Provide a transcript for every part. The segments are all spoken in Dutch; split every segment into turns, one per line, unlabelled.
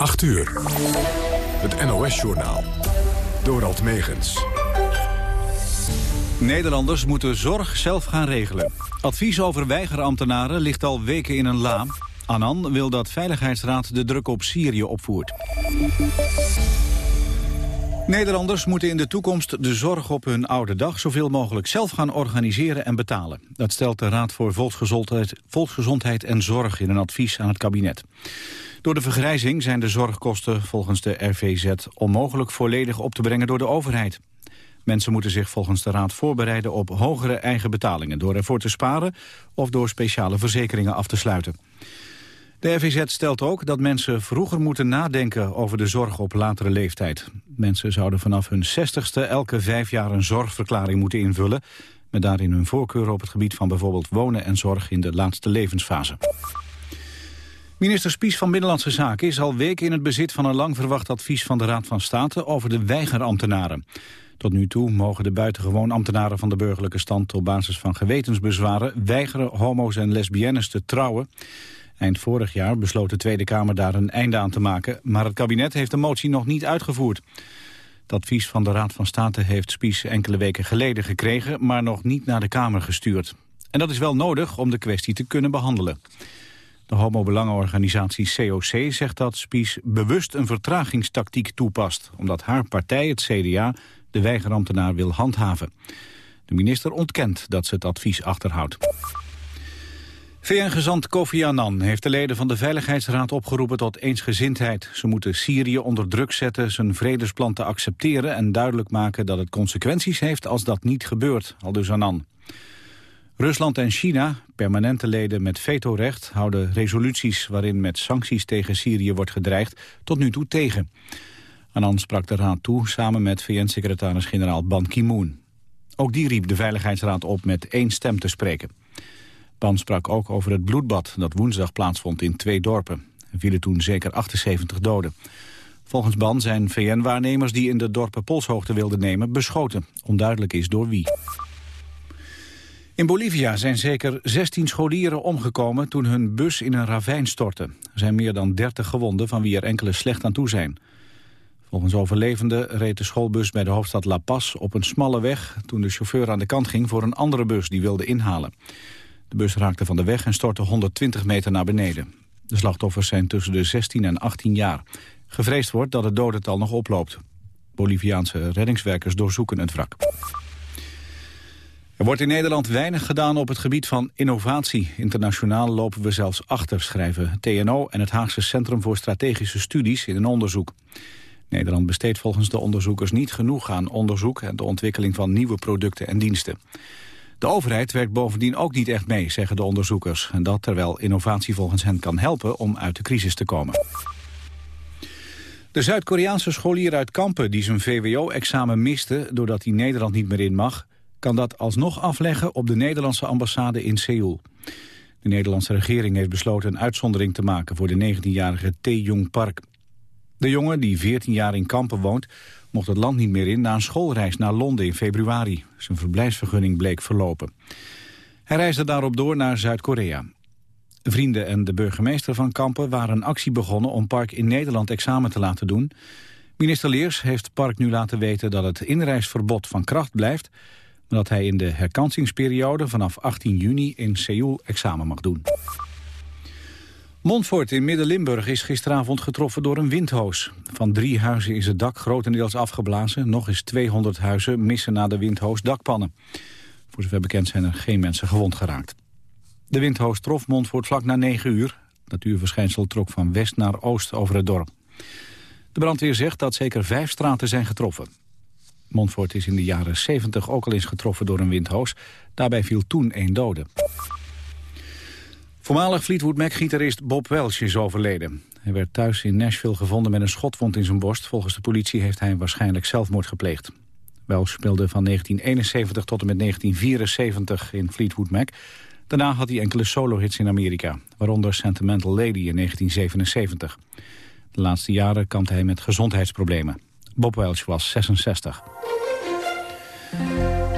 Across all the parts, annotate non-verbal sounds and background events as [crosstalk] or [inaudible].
8 uur. Het NOS-journaal. Dorald Megens.
Nederlanders moeten zorg zelf gaan regelen. Advies over weigerambtenaren ligt al weken in een la. Anan wil dat Veiligheidsraad de druk op Syrië opvoert. Nederlanders moeten in de toekomst de zorg op hun oude dag zoveel mogelijk zelf gaan organiseren en betalen. Dat stelt de Raad voor Volksgezondheid, Volksgezondheid en Zorg in een advies aan het kabinet. Door de vergrijzing zijn de zorgkosten volgens de RVZ onmogelijk volledig op te brengen door de overheid. Mensen moeten zich volgens de Raad voorbereiden op hogere eigen betalingen... door ervoor te sparen of door speciale verzekeringen af te sluiten. De RVZ stelt ook dat mensen vroeger moeten nadenken over de zorg op latere leeftijd. Mensen zouden vanaf hun 60ste elke vijf jaar een zorgverklaring moeten invullen... met daarin hun voorkeur op het gebied van bijvoorbeeld wonen en zorg in de laatste levensfase. Minister Spies van Binnenlandse Zaken is al weken in het bezit van een lang verwacht advies van de Raad van State over de weigerambtenaren. Tot nu toe mogen de buitengewoon ambtenaren van de burgerlijke stand op basis van gewetensbezwaren weigeren homo's en lesbiennes te trouwen. Eind vorig jaar besloot de Tweede Kamer daar een einde aan te maken, maar het kabinet heeft de motie nog niet uitgevoerd. Het advies van de Raad van State heeft Spies enkele weken geleden gekregen, maar nog niet naar de Kamer gestuurd. En dat is wel nodig om de kwestie te kunnen behandelen. De homobelangenorganisatie COC zegt dat Spies bewust een vertragingstactiek toepast... omdat haar partij, het CDA, de weigerambtenaar wil handhaven. De minister ontkent dat ze het advies achterhoudt. VN-gezant Kofi Annan heeft de leden van de Veiligheidsraad opgeroepen tot eensgezindheid. Ze moeten Syrië onder druk zetten zijn vredesplan te accepteren... en duidelijk maken dat het consequenties heeft als dat niet gebeurt, aldus Annan. Rusland en China, permanente leden met vetorecht... houden resoluties waarin met sancties tegen Syrië wordt gedreigd... tot nu toe tegen. Annan sprak de raad toe samen met VN-secretaris-generaal Ban Ki-moon. Ook die riep de Veiligheidsraad op met één stem te spreken. Ban sprak ook over het bloedbad dat woensdag plaatsvond in twee dorpen. Er vielen toen zeker 78 doden. Volgens Ban zijn VN-waarnemers die in de dorpen polshoogte wilden nemen beschoten. Onduidelijk is door wie. In Bolivia zijn zeker 16 scholieren omgekomen toen hun bus in een ravijn stortte. Er zijn meer dan 30 gewonden, van wie er enkele slecht aan toe zijn. Volgens overlevenden reed de schoolbus bij de hoofdstad La Paz op een smalle weg... toen de chauffeur aan de kant ging voor een andere bus die wilde inhalen. De bus raakte van de weg en stortte 120 meter naar beneden. De slachtoffers zijn tussen de 16 en 18 jaar. Gevreesd wordt dat het dodental nog oploopt. Boliviaanse reddingswerkers doorzoeken het wrak. Er wordt in Nederland weinig gedaan op het gebied van innovatie. Internationaal lopen we zelfs achter, schrijven TNO en het Haagse Centrum voor Strategische Studies in een onderzoek. Nederland besteedt volgens de onderzoekers niet genoeg aan onderzoek en de ontwikkeling van nieuwe producten en diensten. De overheid werkt bovendien ook niet echt mee, zeggen de onderzoekers. En dat terwijl innovatie volgens hen kan helpen om uit de crisis te komen. De Zuid-Koreaanse scholier uit Kampen die zijn VWO-examen miste... doordat hij Nederland niet meer in mag... kan dat alsnog afleggen op de Nederlandse ambassade in Seoul. De Nederlandse regering heeft besloten een uitzondering te maken... voor de 19-jarige Tae-Jung Park. De jongen, die 14 jaar in Kampen woont, mocht het land niet meer in... na een schoolreis naar Londen in februari. Zijn verblijfsvergunning bleek verlopen. Hij reisde daarop door naar Zuid-Korea. Vrienden en de burgemeester van Kampen waren een actie begonnen... om Park in Nederland examen te laten doen. Minister Leers heeft Park nu laten weten dat het inreisverbod van kracht blijft... maar dat hij in de herkansingsperiode vanaf 18 juni in Seoul examen mag doen. Montfort in Midden-Limburg is gisteravond getroffen door een windhoos. Van drie huizen is het dak grotendeels afgeblazen. Nog eens 200 huizen missen na de windhoos dakpannen. Voor zover bekend zijn er geen mensen gewond geraakt. De windhoos trof Montfort vlak na 9 uur. Natuurverschijnsel trok van west naar oost over het dorp. De brandweer zegt dat zeker vijf straten zijn getroffen. Montfort is in de jaren 70 ook al eens getroffen door een windhoos. Daarbij viel toen één dode. Voormalig Fleetwood Mac-gitarist Bob Welch is overleden. Hij werd thuis in Nashville gevonden met een schotwond in zijn borst. Volgens de politie heeft hij waarschijnlijk zelfmoord gepleegd. Welch speelde van 1971 tot en met 1974 in Fleetwood Mac. Daarna had hij enkele solo-hits in Amerika, waaronder Sentimental Lady in 1977. De laatste jaren kampte hij met gezondheidsproblemen. Bob Welch was 66.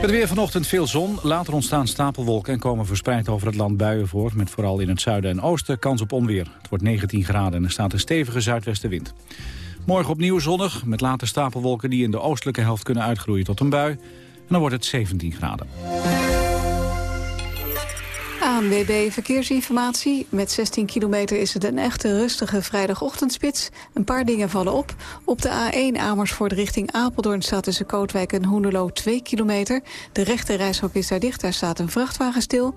Het weer vanochtend veel zon, later ontstaan stapelwolken... en komen verspreid over het land buien voor... met vooral in het zuiden en oosten kans op onweer. Het wordt 19 graden en er staat een stevige zuidwestenwind. Morgen opnieuw zonnig, met later stapelwolken... die in de oostelijke helft kunnen uitgroeien tot een bui. En dan wordt het 17 graden.
ANWB Verkeersinformatie. Met 16 kilometer is het een echte rustige vrijdagochtendspits. Een paar dingen vallen op. Op de A1 Amersfoort richting Apeldoorn staat tussen Kootwijk en Hoenderloo 2 kilometer. De rechte reishok is daar dicht, daar staat een vrachtwagen stil.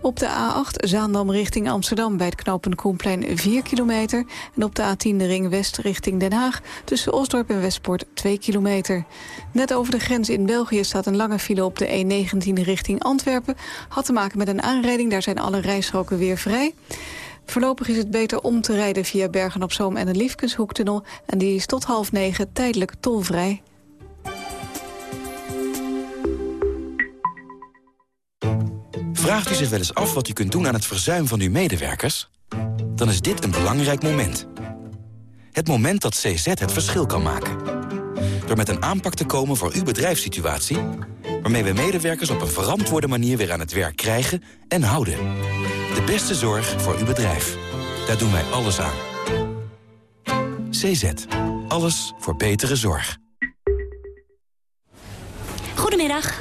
Op de A8 Zaandam richting Amsterdam bij het knooppunt Koenplein 4 kilometer. En op de A10 de ring west richting Den Haag tussen Osdorp en Westpoort 2 kilometer. Net over de grens in België staat een lange file op de E19 richting Antwerpen. Had te maken met een aanrijding daar zijn alle rijstroken weer vrij. Voorlopig is het beter om te rijden via Bergen-op-Zoom en de Liefkenshoektunnel. En die is tot half negen tijdelijk tolvrij.
Vraagt u zich wel eens af wat u kunt doen aan het verzuim van uw medewerkers? Dan is dit een belangrijk moment. Het moment dat CZ het verschil kan maken. Door met een aanpak te komen voor uw bedrijfssituatie waarmee we medewerkers op een verantwoorde manier weer aan het werk krijgen en houden. De beste zorg voor uw bedrijf. Daar doen wij alles aan. CZ. Alles voor betere zorg.
Goedemiddag.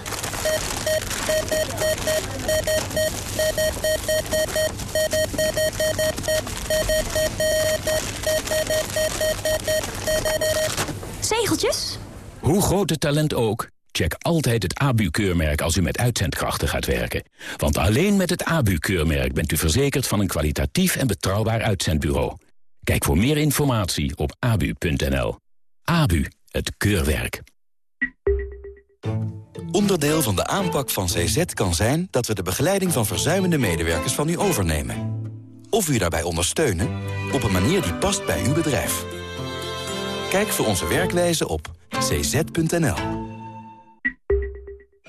Zegeltjes?
Hoe groot het talent ook... Check altijd het ABU-keurmerk als u met uitzendkrachten gaat werken. Want alleen met het ABU-keurmerk bent u verzekerd van een kwalitatief en betrouwbaar uitzendbureau. Kijk voor meer informatie op abu.nl. ABU, het keurwerk.
Onderdeel van de aanpak van CZ kan zijn dat we de begeleiding van verzuimende medewerkers van u overnemen. Of u daarbij ondersteunen op een manier die past bij uw bedrijf. Kijk voor onze werkwijze op cz.nl.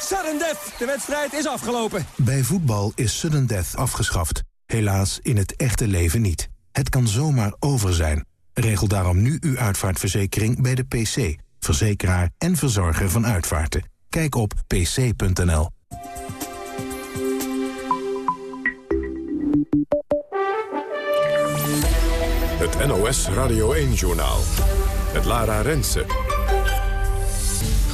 Sudden death! De wedstrijd is afgelopen.
Bij voetbal is sudden death afgeschaft. Helaas in het echte leven niet. Het kan zomaar over zijn. Regel daarom nu uw uitvaartverzekering bij de PC. Verzekeraar en verzorger van uitvaarten. Kijk op pc.nl.
Het NOS Radio 1-journaal. Het Lara Rensen.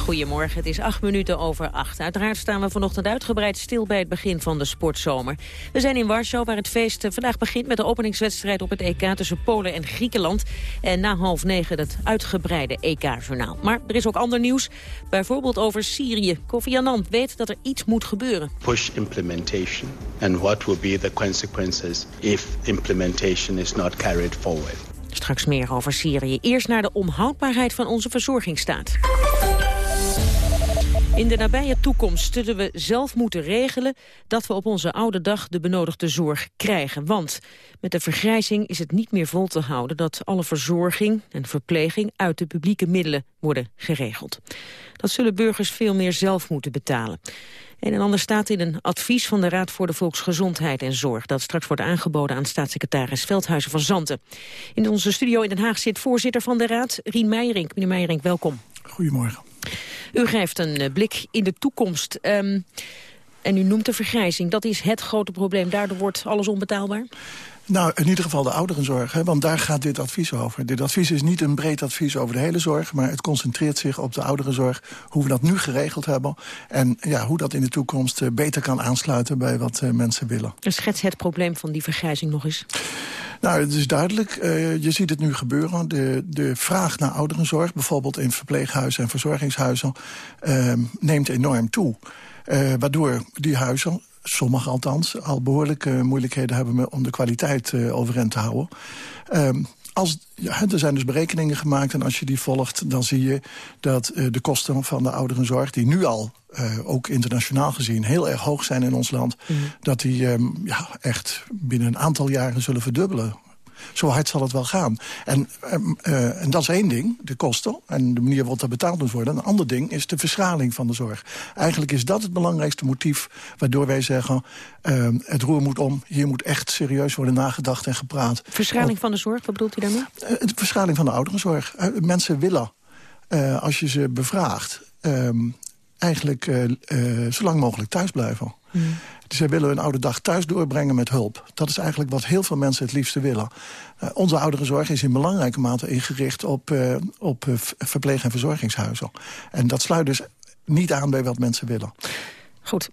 Goedemorgen, het is acht minuten over acht. Uiteraard staan we vanochtend uitgebreid stil bij het begin van de sportzomer. We zijn in Warschau, waar het feest eh, vandaag begint met de openingswedstrijd op het EK tussen Polen en Griekenland. En na half negen het uitgebreide EK-journaal. Maar er is ook ander nieuws, bijvoorbeeld over Syrië. Kofi Annan weet dat er iets moet gebeuren.
Push implementation and what will be the consequences if implementation is not carried forward.
Straks meer over Syrië. Eerst naar de onhoudbaarheid van onze verzorgingsstaat. In de nabije toekomst zullen we zelf moeten regelen dat we op onze oude dag de benodigde zorg krijgen. Want met de vergrijzing is het niet meer vol te houden dat alle verzorging en verpleging uit de publieke middelen worden geregeld. Dat zullen burgers veel meer zelf moeten betalen. Een en ander staat in een advies van de Raad voor de Volksgezondheid en Zorg... dat straks wordt aangeboden aan staatssecretaris Veldhuizen van Zanten. In onze studio in Den Haag zit voorzitter van de Raad, Rien Meijering. Meneer Meijering, welkom.
Goedemorgen.
U geeft een eh, blik in de toekomst. Um, en u noemt de vergrijzing. Dat is het grote probleem. Daardoor wordt alles onbetaalbaar?
Nou, in ieder geval de ouderenzorg, hè, want daar gaat dit advies over. Dit advies is niet een breed advies over de hele zorg... maar het concentreert zich op de ouderenzorg, hoe we dat nu geregeld hebben... en ja, hoe dat in de toekomst eh, beter kan aansluiten bij wat uh, mensen willen.
Schets het probleem van die vergrijzing nog eens.
Nou, het is duidelijk. Uh, je ziet het nu gebeuren. De, de vraag naar ouderenzorg, bijvoorbeeld in verpleeghuizen en verzorgingshuizen... Uh, neemt enorm toe. Uh, waardoor die huizen sommigen althans, al behoorlijke moeilijkheden hebben om de kwaliteit uh, overeind te houden. Um, als, ja, er zijn dus berekeningen gemaakt en als je die volgt... dan zie je dat uh, de kosten van de ouderenzorg... die nu al, uh, ook internationaal gezien, heel erg hoog zijn in ons land... Mm. dat die um, ja, echt binnen een aantal jaren zullen verdubbelen. Zo hard zal het wel gaan. En, uh, en dat is één ding, de kosten en de manier waarop dat betaald moet worden. Een ander ding is de verschraling van de zorg. Eigenlijk is dat het belangrijkste motief waardoor wij zeggen... Uh, het roer moet om, hier moet echt serieus worden nagedacht en gepraat.
Verschraling van de zorg, wat bedoelt u daarmee?
De verschraling van de ouderenzorg. Uh, mensen willen, als je ze bevraagt... Ehm, eigenlijk zo lang mogelijk thuis blijven. Mm. Zij willen hun oude dag thuis doorbrengen met hulp. Dat is eigenlijk wat heel veel mensen het liefste willen. Uh, onze ouderenzorg is in belangrijke mate ingericht op, uh, op uh, verpleeg- en verzorgingshuizen. En dat sluit dus niet aan bij wat mensen willen.
Goed,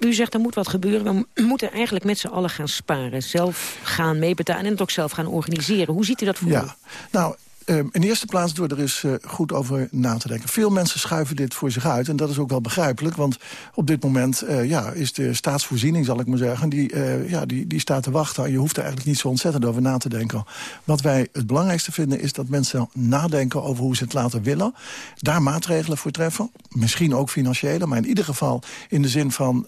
u zegt er moet wat gebeuren. We moeten eigenlijk met z'n allen gaan sparen. Zelf gaan meebetalen en het ook zelf gaan organiseren. Hoe ziet u dat voor
ja. Nou, Um, in de eerste plaats door er eens uh, goed over na te denken. Veel mensen schuiven dit voor zich uit. En dat is ook wel begrijpelijk. Want op dit moment uh, ja, is de staatsvoorziening, zal ik maar zeggen... Die, uh, ja, die, die staat te wachten. Je hoeft er eigenlijk niet zo ontzettend over na te denken. Wat wij het belangrijkste vinden is dat mensen nadenken... over hoe ze het laten willen. Daar maatregelen voor treffen. Misschien ook financiële. Maar in ieder geval in de zin van...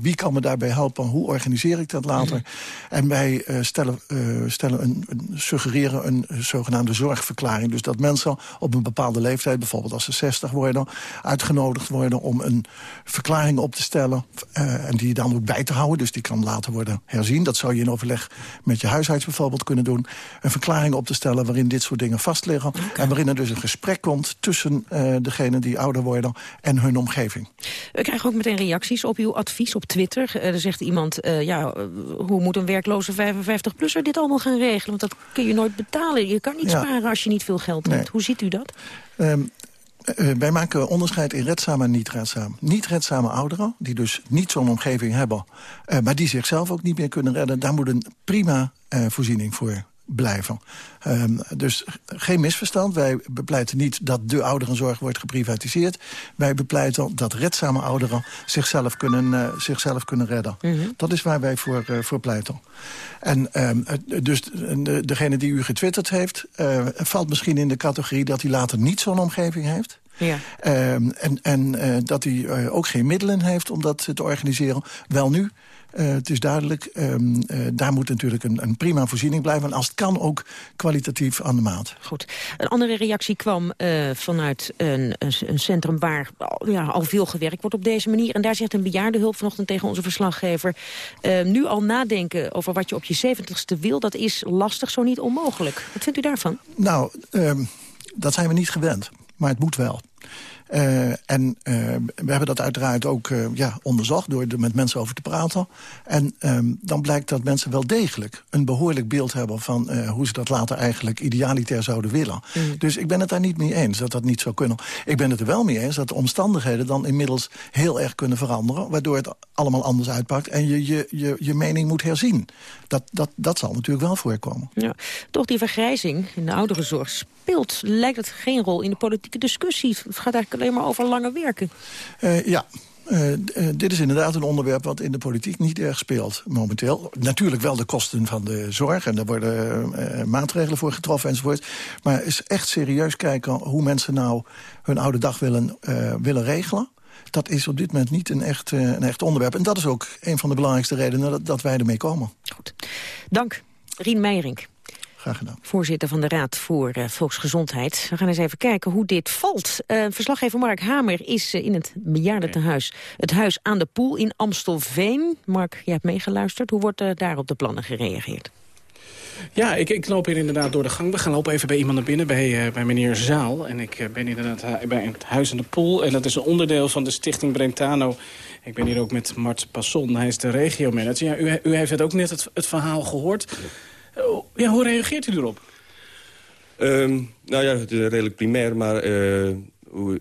wie kan me daarbij helpen? Hoe organiseer ik dat later? Mm. En wij stellen, stellen een, een, suggereren een zogenaamde zorg verklaring. Dus dat mensen op een bepaalde leeftijd, bijvoorbeeld als ze 60 worden... uitgenodigd worden om een verklaring op te stellen... Uh, en die dan ook bij te houden. Dus die kan later worden herzien. Dat zou je in overleg met je huisarts bijvoorbeeld kunnen doen. Een verklaring op te stellen waarin dit soort dingen vastliggen. Okay. En waarin er dus een gesprek komt tussen uh, degenen die ouder worden... en hun omgeving.
We krijgen ook meteen reacties op uw advies op Twitter. Uh, er zegt iemand, ja, hoe moet een werkloze 55-plusser dit allemaal gaan regelen? Want dat kun je nooit betalen. Je kan niet ja. sparen als je niet veel geld hebt. Nee. Hoe ziet u dat?
Um, uh, wij maken onderscheid in redzaam en niet redzaam. Niet redzame ouderen, die dus niet zo'n omgeving hebben... Uh, maar die zichzelf ook niet meer kunnen redden... daar moet een prima uh, voorziening voor blijven. Um, dus geen misverstand. Wij bepleiten niet dat de ouderenzorg wordt geprivatiseerd. Wij bepleiten dat redzame ouderen zichzelf kunnen, uh, zichzelf kunnen redden. Mm -hmm. Dat is waar wij voor, uh, voor pleiten. En um, dus de, degene die u getwitterd heeft... Uh, valt misschien in de categorie dat hij later niet zo'n omgeving heeft.
Ja.
Um, en en uh, dat hij uh, ook geen middelen heeft om dat te organiseren. Wel nu, uh, het is duidelijk, um, uh, daar moet natuurlijk een, een, prima voorziening blijven. En als het kan ook kwalitatief aan de maat.
Goed. Een andere reactie kwam uh, vanuit een, een, een, centrum waar ja, al veel gewerkt wordt op deze manier. En daar zegt een bejaardenhulp vanochtend tegen onze verslaggever... nu al nadenken over wat je op je zeventigste wil, dat is lastig, zo niet onmogelijk. Wat vindt u daarvan?
Nou, um, dat zijn we niet gewend. Maar het moet wel. Uh, en uh, we hebben dat uiteraard ook uh, ja, onderzocht door er met mensen over te praten. En um, dan blijkt dat mensen wel degelijk een behoorlijk beeld hebben... van hoe ze dat later eigenlijk idealiter zouden willen. Mm. Dus ik ben het daar niet mee eens dat dat niet zou kunnen. Ik ben het er wel mee eens dat de omstandigheden dan inmiddels heel erg kunnen veranderen... waardoor het allemaal anders uitpakt en je je, je, je mening moet herzien. Dat, dat, dat zal natuurlijk wel voorkomen.
Ja, toch die vergrijzing in de ouderenzorg speelt, lijkt het geen rol in de politieke discussie. Het gaat eigenlijk alleen maar over langer werken.
Uh, ja, Uh, uh, dit is inderdaad een onderwerp wat in de politiek niet erg speelt momenteel. Natuurlijk wel de kosten van de zorg en daar worden uh, maatregelen voor getroffen enzovoort. Maar is echt serieus kijken hoe mensen nou hun oude dag willen, willen regelen. Dat is op dit moment niet een echt, een echt onderwerp. En dat is ook een van de belangrijkste redenen dat, dat wij ermee komen.
Goed. Dank, Rien Meijering.
Graag gedaan.
Voorzitter van de Raad voor uh, Volksgezondheid. We gaan eens even kijken hoe dit valt. Uh, verslaggever Mark Hamer is uh, in het bejaardentehuis. Het huis aan de Poel in Amstelveen. Mark, jij hebt meegeluisterd. Hoe wordt daar op de plannen gereageerd?
Ja, ik, ik, loop hier inderdaad door de gang. We gaan lopen even bij iemand naar binnen, bij, uh, bij meneer Zaal. En ik uh, ben inderdaad bij het Huis aan de Poel. En dat is een onderdeel van de stichting Brentano. Ik ben hier ook met Mart Passon, hij is de regiomanager. Ja, u, u heeft het ook net het, het verhaal gehoord. Ja, hoe reageert u erop?
Um, nou ja, het is redelijk primair, maar uh, hoe,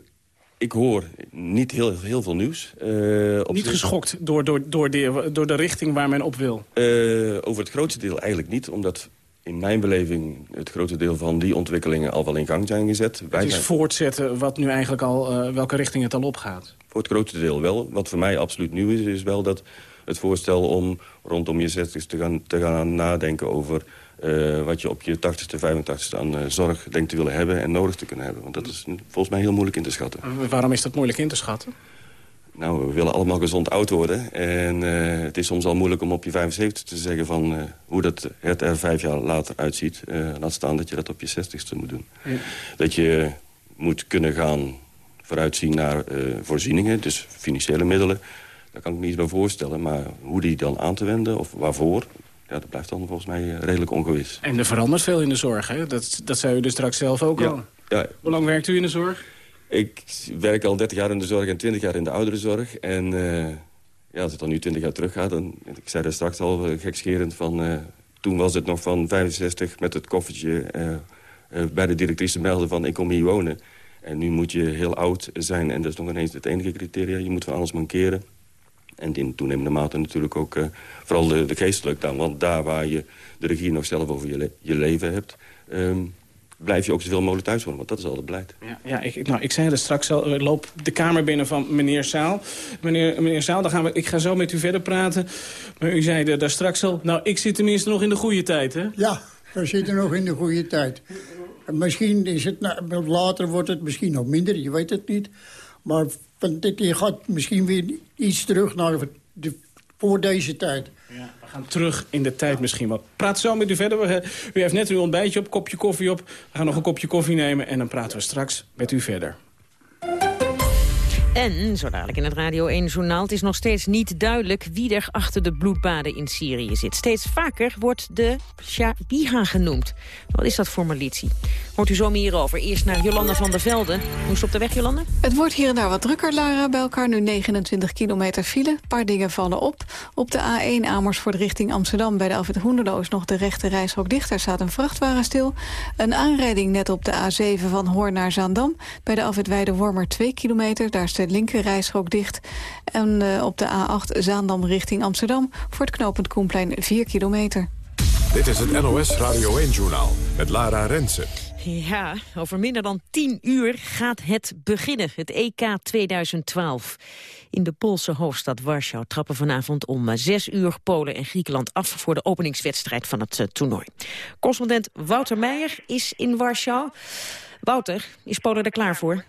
ik hoor niet heel, heel veel nieuws.
Uh, op niet geschokt door, door, door, de, door de richting waar men op wil?
Uh, over het grootste deel eigenlijk niet, omdat in mijn beleving het grootste deel van die ontwikkelingen al wel in gang zijn gezet.
Het is voortzetten wat nu eigenlijk al, welke richting het al opgaat?
Voor het grootste deel wel. Wat voor mij absoluut nieuw is, is wel dat het voorstel om rondom je 60 te gaan, te gaan nadenken over eh, wat je op je 80ste, 85ste aan eh, zorg denkt te willen hebben en nodig te kunnen hebben. Want dat is volgens mij heel moeilijk in te schatten.
Waarom is dat moeilijk in te schatten?
Nou, we willen allemaal gezond oud worden. En eh, het is soms al moeilijk om op je 75 te zeggen van hoe dat het er vijf jaar later uitziet. laat staan dat je dat op je 60ste moet doen. Ja. Dat je moet kunnen gaan vooruitzien naar voorzieningen, dus financiële middelen. Daar kan ik me niet bij voorstellen. Maar hoe die dan aan te wenden of waarvoor, ja, dat blijft dan volgens mij redelijk ongewis.
En er verandert veel in de zorg, hè? Dat, dat zei u dus straks zelf ook al. Ja. Hoe lang werkt u in de zorg?
Ik werk al 30 jaar in de zorg en 20 jaar in de ouderenzorg. En uh, ja, als het dan nu 20 jaar terug gaat... Dan, ik zei daar straks al uh, gekscherend van... Uh, toen was het nog van 65 met het koffertje bij de directrice melden van... ik kom hier wonen. En nu moet je heel oud zijn. En dat is nog ineens het enige criteria. Je moet van alles mankeren. En in toenemende mate natuurlijk ook uh, vooral de, de geestelijk dan. Want daar waar je de regie nog zelf over je, je leven hebt... Um, blijf je ook zoveel mogelijk thuis wonen. Want dat is al het beleid.
Ja, ja ik, nou, ik zei het straks al. Ik loop de kamer binnen van meneer Zaal. Meneer, meneer Zaal, dan gaan we, ik ga zo met u verder praten. Maar u zei daar straks al... Nou, ik zit tenminste nog in de goede tijd, hè?
Ja, we zitten nog in de goede tijd. Misschien is het... Nou, later wordt het misschien nog minder, je weet het niet. Maar je gaat misschien weer iets terug naar de, voor deze tijd.
Ja, we gaan terug in de tijd misschien wel. Praat zo met u verder. U heeft net uw ontbijtje op, kopje koffie op. We gaan nog een kopje koffie nemen en dan praten we straks met u verder.
En, zo dadelijk in het Radio 1-journaal, het is nog steeds niet duidelijk wie er achter de bloedbaden in Syrië zit. Steeds vaker wordt de Shabiha genoemd. Wat is dat voor militie? Hoort u zo meer over. Eerst naar Jolanda van der Velde. Hoe is op de weg, Jolanda?
Het wordt hier en daar wat drukker, Lara. Bij elkaar nu 29 kilometer file. Een paar dingen vallen op. Op de A1 Amersfoort richting Amsterdam bij de Alfred Hoenderloo is nog de rechte reishok dicht. Daar staat een vrachtwagen stil. Een aanrijding net op de A7 van Hoorn naar Zaandam. Bij de Alfred Weide-Wormer 2 kilometer. Daar staat de linker reishok dicht. En uh, op de A8 Zaandam richting Amsterdam voor het knooppunt Koenplein 4 kilometer.
Dit is het NOS Radio 1-journaal met Lara Rensen.
Ja, over minder dan 10 uur gaat het beginnen, het EK 2012. In de Poolse hoofdstad Warschau trappen vanavond om 6 uur Polen en Griekenland af voor de openingswedstrijd van het uh, toernooi. Correspondent Wouter Meijer is in Warschau. Wouter, is Polen er klaar voor?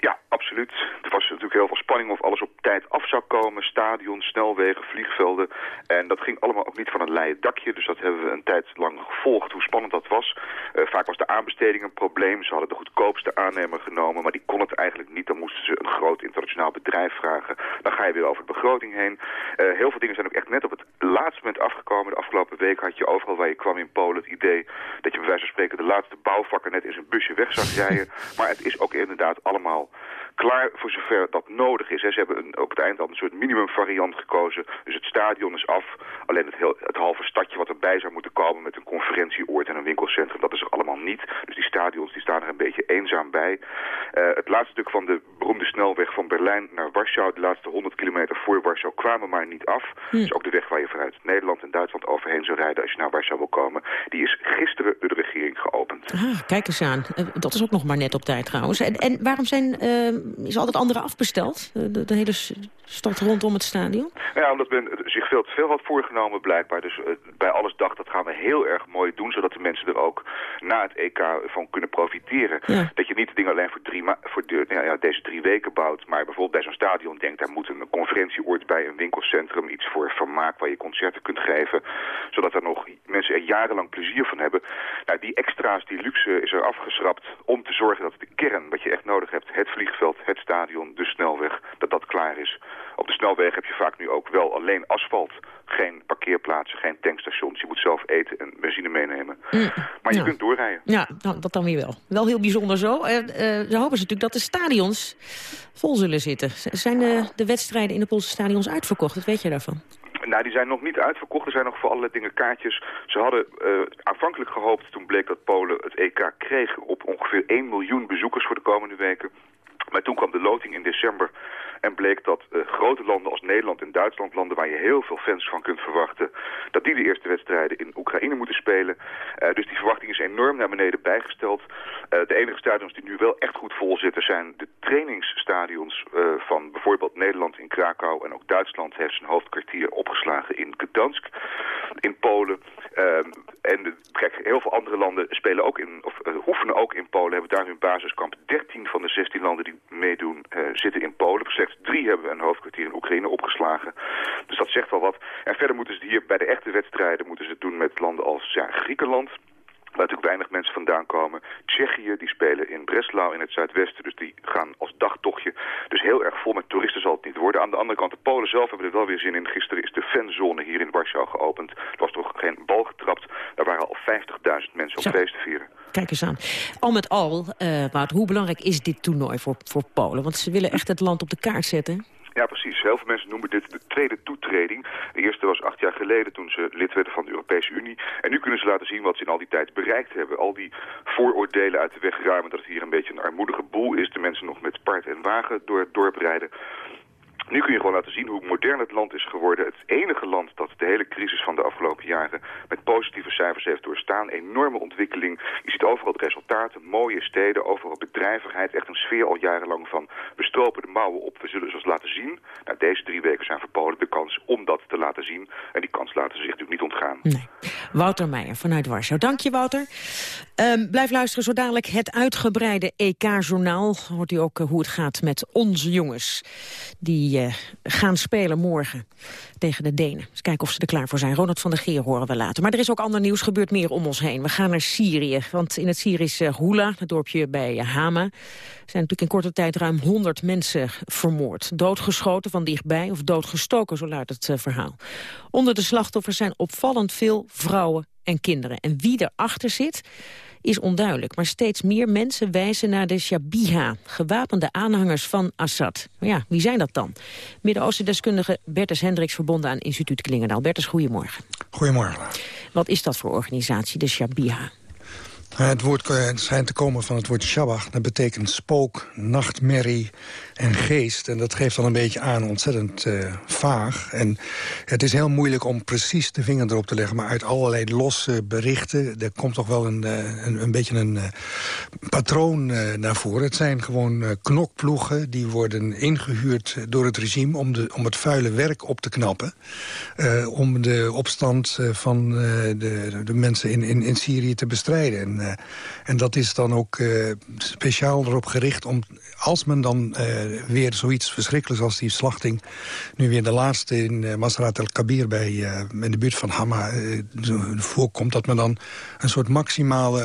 Ja, absoluut. Er was heel veel spanning of alles op tijd af zou komen. Stadions, snelwegen, vliegvelden. En dat ging allemaal ook niet van een leien dakje. Dus dat hebben we een tijd lang gevolgd, hoe spannend dat was. Uh, vaak was de aanbesteding een probleem. Ze hadden de goedkoopste aannemer genomen, maar die kon het eigenlijk niet. Dan moesten ze een groot internationaal bedrijf vragen. Dan ga je weer over de begroting heen. Uh, heel veel dingen zijn ook echt net op het laatste moment afgekomen. De afgelopen week had je overal waar je kwam in Polen het idee... dat je bij wijze van spreken de laatste bouwvakker net in zijn busje weg zag rijden. [laughs] Maar het is ook inderdaad allemaal klaar voor zover dat nodig is. Ze hebben een, op het eind al een soort minimumvariant gekozen. Dus het stadion is af. Alleen het, heel, het halve stadje wat erbij zou moeten komen met een conferentieoord en een winkelcentrum, dat is er allemaal niet. Dus die stadions die staan er een beetje eenzaam bij. Uh, het laatste stuk van de beroemde snelweg van Berlijn naar Warschau, de laatste 100 kilometer voor Warschau, kwamen maar niet af. Hm. Dus ook de weg waar je vanuit Nederland en Duitsland overheen zou rijden als je naar Warschau wil komen, die is gisteren door de regering geopend.
Ah, kijk eens aan. Uh, dat is ook nog maar net op tijd trouwens. En, en waarom zijn uh, is altijd andere afbesteld? De, de, hele stad rondom het stadion?
Ja, omdat men zich veel te veel had voorgenomen blijkbaar. Dus uh, bij alles dacht, dat gaan we heel erg mooi doen... zodat de mensen er ook na het EK van kunnen profiteren. Ja. Dat je niet de dingen alleen voor, drie voor de, ja, ja, deze drie weken bouwt... maar bijvoorbeeld bij zo'n stadion denkt... daar moet een conferentieoord bij, een winkelcentrum... iets voor vermaak waar je concerten kunt geven... zodat er nog mensen er jarenlang plezier van hebben. Nou, die extra's, die luxe is er afgeschrapt om te zorgen dat de kern... wat je echt nodig hebt, het vliegveld, het stadion, de snelweg, dat dat klaar is. Op de snelweg heb je vaak nu ook wel alleen asfalt. Geen parkeerplaatsen, geen tankstations. Je moet zelf eten en benzine meenemen. Mm. Maar je kunt doorrijden.
Ja, nou, dat dan weer wel. Wel heel bijzonder zo. Uh, uh, ze hopen ze natuurlijk dat de stadions vol zullen zitten. Zijn de, de wedstrijden in de Poolse stadions uitverkocht? Wat weet je daarvan?
Nou, die zijn nog niet uitverkocht. Er zijn nog voor allerlei dingen kaartjes. Ze hadden uh, aanvankelijk gehoopt, toen bleek dat Polen het EK kreeg... op ongeveer 1 miljoen bezoekers voor de komende weken. Maar toen kwam de loting in december en bleek dat uh, grote landen als Nederland en Duitsland, landen waar je heel veel fans van kunt verwachten, dat die de eerste wedstrijden in Oekraïne moeten spelen. Uh, dus die verwachting is enorm naar beneden bijgesteld. Uh, de enige stadions die nu wel echt goed vol zitten zijn de trainingsstadions van bijvoorbeeld Nederland in Krakau en ook Duitsland heeft zijn hoofdkwartier opgeslagen in Gdansk in Polen. en kijk, heel veel andere landen spelen ook in, of oefenen ook in Polen, hebben daar hun basiskamp. 13 van de 16 landen die meedoen zitten in Polen drie hebben een hoofdkwartier in Oekraïne opgeslagen. Dus dat zegt wel wat. En verder moeten ze hier bij de echte wedstrijden moeten ze het doen met landen als Griekenland waar natuurlijk weinig mensen vandaan komen. Tsjechië, die spelen in Breslau in het zuidwesten, dus die gaan als dagtochtje. Dus heel erg vol met toeristen zal het niet worden. Aan de andere kant, de Polen zelf hebben er wel weer zin in. Gisteren is de fanzone hier in Warschau geopend. Er was toch geen bal getrapt. Er waren al 50.000 mensen op feest te vieren.
Kijk eens aan. Al met al, uh, hoe belangrijk is dit toernooi voor, voor Polen? Want ze willen echt het land op de kaart zetten.
Ja, precies. Heel veel mensen noemen dit de tweede toetreding. De eerste was acht jaar geleden toen ze lid werden van de Europese Unie. En nu kunnen ze laten zien wat ze in al die tijd bereikt hebben. Al die vooroordelen uit de weg ruimen dat het hier een beetje een armoedige boel is. De mensen nog met paard en wagen door het dorp rijden. Nu kun je gewoon laten zien hoe modern het land is geworden. Het enige land dat de hele crisis van de afgelopen jaren met positieve cijfers heeft doorstaan. Enorme ontwikkeling. Je ziet overal de resultaten, mooie steden, overal bedrijvigheid. Echt een sfeer al jarenlang van we stropen de mouwen op, we zullen ze laten zien. Nou, deze drie weken zijn voor de kans om dat te laten zien. En die kans laten ze zich natuurlijk niet ontgaan.
Nee. Wouter Meijer vanuit Warschau. Dank je Wouter. Um, blijf luisteren zo dadelijk het uitgebreide EK-journaal. Hoort u ook uh, hoe het gaat met onze jongens. Die uh, gaan spelen morgen tegen de Denen. Eens kijken of ze er klaar voor zijn. Ronald van der Geer horen we later. Maar er is ook ander nieuws, gebeurt meer om ons heen. We gaan naar Syrië, want in het Syrische Hula, het dorpje bij Hama... zijn natuurlijk in korte tijd ruim 100 mensen vermoord. Doodgeschoten van dichtbij of doodgestoken, zo luidt het uh, verhaal. Onder de slachtoffers zijn opvallend veel vrouwen en kinderen. En wie erachter zit is onduidelijk. Maar steeds meer mensen wijzen naar de Shabiha, gewapende aanhangers van Assad. Maar ja, wie zijn dat dan? Midden-Oosten-deskundige Bertus Hendricks verbonden aan instituut Klingendaal. Bertus, goedemorgen.
Goedemorgen.
Wat is dat voor organisatie, de Shabiha?
Het woord schijnt te komen van het woord Shabbat. Dat betekent spook, nachtmerrie en geest. En dat geeft dan een beetje aan ontzettend uh, vaag. En het is heel moeilijk om precies de vinger erop te leggen. Maar uit allerlei losse berichten... er komt toch wel een, uh, een, een, beetje een uh, patroon naar voren. Het zijn gewoon knokploegen die worden ingehuurd door het regime... om, de, om het vuile werk op te knappen. om de opstand van de, de mensen in, in, in Syrië te bestrijden. En, en dat is dan ook speciaal erop gericht om, als men dan uh, weer zoiets verschrikkelijks als die slachting... nu weer de laatste in uh, Masrat el-Kabir bij in de buurt van Hama voorkomt... dat men dan een soort maximale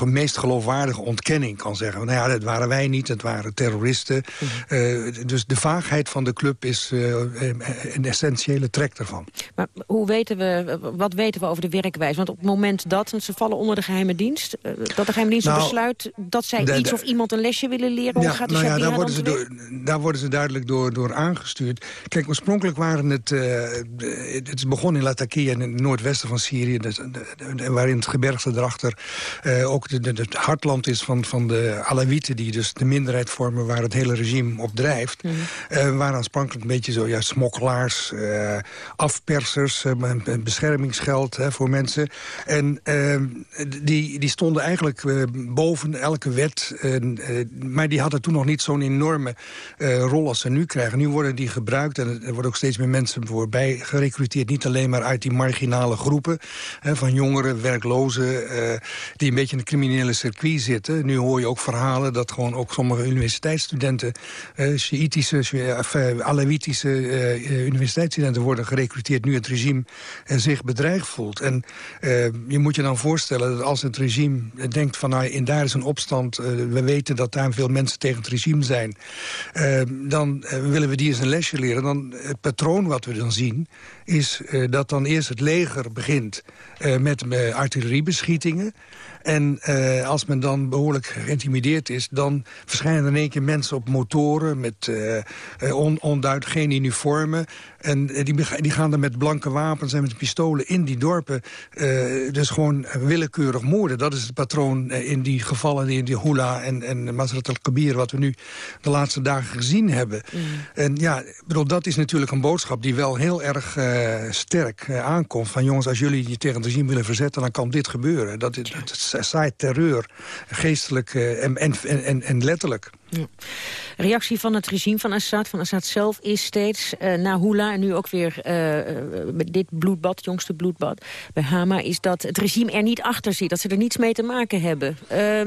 en meest geloofwaardige ontkenning kan zeggen. Nou ja, dat waren wij niet, het waren terroristen. Mhm. dus de vaagheid van de club is een essentiële trek daarvan.
Maar hoe weten we, wat weten we over de werkwijze? Want op het moment dat ze vallen onder de geheime dienst... Eh, dat de geheime dienst nou, besluit dat zij iets of iemand een lesje willen leren? Hoe de nou ja,
daar worden, ze door, daar worden ze duidelijk door, door aangestuurd. Kijk, oorspronkelijk waren het... Uh, het is begonnen in Latakia, in het noordwesten van Syrië... Dus, waarin het gebergte erachter uh, ook het hartland is van, van de Alawieten... die dus de minderheid vormen waar het hele regime op drijft. Mm -hmm. waren aansprankelijk een beetje zo ja, smokkelaars, afpersers... beschermingsgeld voor mensen. En ehm, die, die stonden eigenlijk uh, boven elke wet. Uh, maar die hadden toen nog niet zo'n enorme uh, rol als ze nu krijgen. Nu worden die gebruikt en er worden ook steeds meer mensen voorbij gerecruiteerd. Niet alleen maar uit die marginale groepen van jongeren, werklozen... die een beetje in het criminele circuit zitten. Nu hoor je ook verhalen dat gewoon ook sommige universiteitsstudenten... Shiïtische, Alawitische universiteitsstudenten worden gerecruiteerd... nu het regime zich bedreigd voelt. En je moet je dan voorstellen dat als het regime denkt van... nou, in daar is een opstand, uh, we weten dat daar veel mensen tegen regime zijn... Uh, dan uh, willen we die eens een lesje leren. Dan, het patroon wat we dan zien is dat dan eerst het leger begint met artilleriebeschietingen... En als men dan behoorlijk geïntimideerd is... dan verschijnen er in één keer mensen op motoren... met uh, on, geen uniformen. En die, die gaan dan met blanke wapens en met pistolen in die dorpen... dus gewoon willekeurig moorden. Dat is het patroon in die gevallen in die Hula en, en Mazrat al-Kabir... wat we nu de laatste dagen gezien hebben. Mm. En ja, bedoel, dat is natuurlijk een boodschap die wel heel erg sterk aankomt. Van jongens, als jullie je tegen het regime willen verzetten... dan kan dit gebeuren. Dat is, saai terreur, geestelijk en, en, en, en letterlijk. Ja.
Reactie van het regime van Assad, van Assad zelf, is steeds uh, na Hula... en nu ook weer uh, dit bloedbad, jongste bloedbad bij Hama... is dat het regime er niet achter zit, dat ze er niets mee te maken hebben. Uh,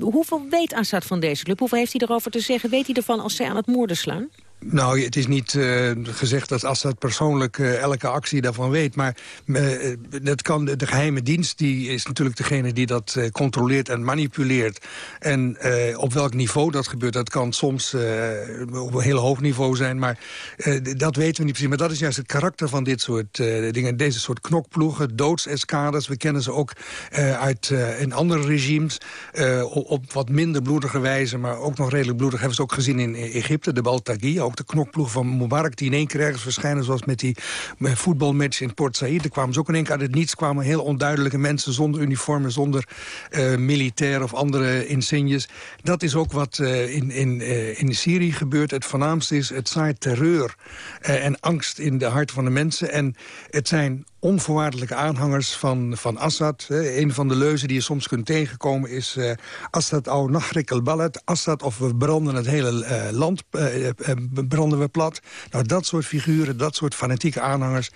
[laughs] hoeveel weet Assad van deze club? Hoeveel heeft hij erover te zeggen? Weet hij ervan als zij aan het moorden slaan?
Nou, het is niet uh, gezegd dat Assad persoonlijk uh, elke actie daarvan weet. Maar uh, dat kan, de geheime dienst die is natuurlijk degene die dat controleert en manipuleert. En op welk niveau dat gebeurt, dat kan soms op een heel hoog niveau zijn. Maar dat weten we niet precies. Maar dat is juist het karakter van dit soort dingen. Deze soort knokploegen, doodseskaders. We kennen ze ook uit in andere regimes. Op, op, wat minder bloedige wijze, maar ook nog redelijk bloedig. Hebben ze ook gezien in Egypte, de Baltagi ook de knokploeg van Mubarak... die in één keer ergens verschijnen, zoals met die voetbalmatch in Port Said. Daar kwamen ze ook in één keer uit het niets. kwamen heel onduidelijke mensen zonder uniformen, zonder uh, militair of andere insignes. Dat is ook wat uh, in, in, in Syrië gebeurt. Het voornaamste is, het zaait terreur en angst in de hart van de mensen. En het zijn onvoorwaardelijke aanhangers van, van Assad. een van de leuzen die je soms kunt tegenkomen is... Uh, Assad au nahrik al-balad. Assad of we branden het hele uh, land uh, branden we plat. Nou, dat soort figuren, dat soort fanatieke aanhangers...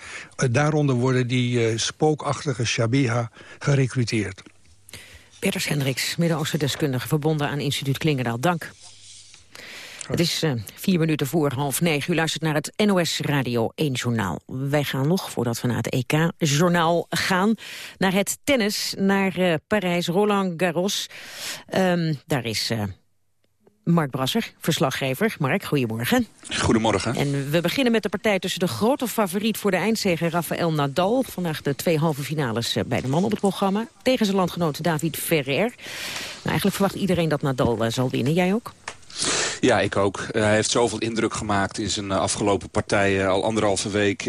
daaronder worden die spookachtige Shabiha gerecruiteerd.
Peters Hendricks, Midden-Oosten deskundige... verbonden aan instituut Klingendaal. Dank. Het is uh, vier minuten voor half negen. U luistert naar het NOS Radio 1 Journaal. Wij gaan nog, voordat we naar het EK-journaal gaan... naar het tennis, naar uh, Parijs, Roland Garros. Um, daar is... Uh, Mark Brasser, verslaggever. Mark, goedemorgen.
Goedemorgen.
En we beginnen met de partij tussen de grote favoriet voor de eindzege Rafael Nadal. Vandaag de twee halve finales bij de man op het programma. Tegen zijn landgenoot David Ferrer. Nou, eigenlijk verwacht iedereen dat Nadal zal winnen. Jij ook?
Ja, ik ook. Uh, hij heeft zoveel indruk gemaakt in zijn uh, afgelopen partijen. Al anderhalve week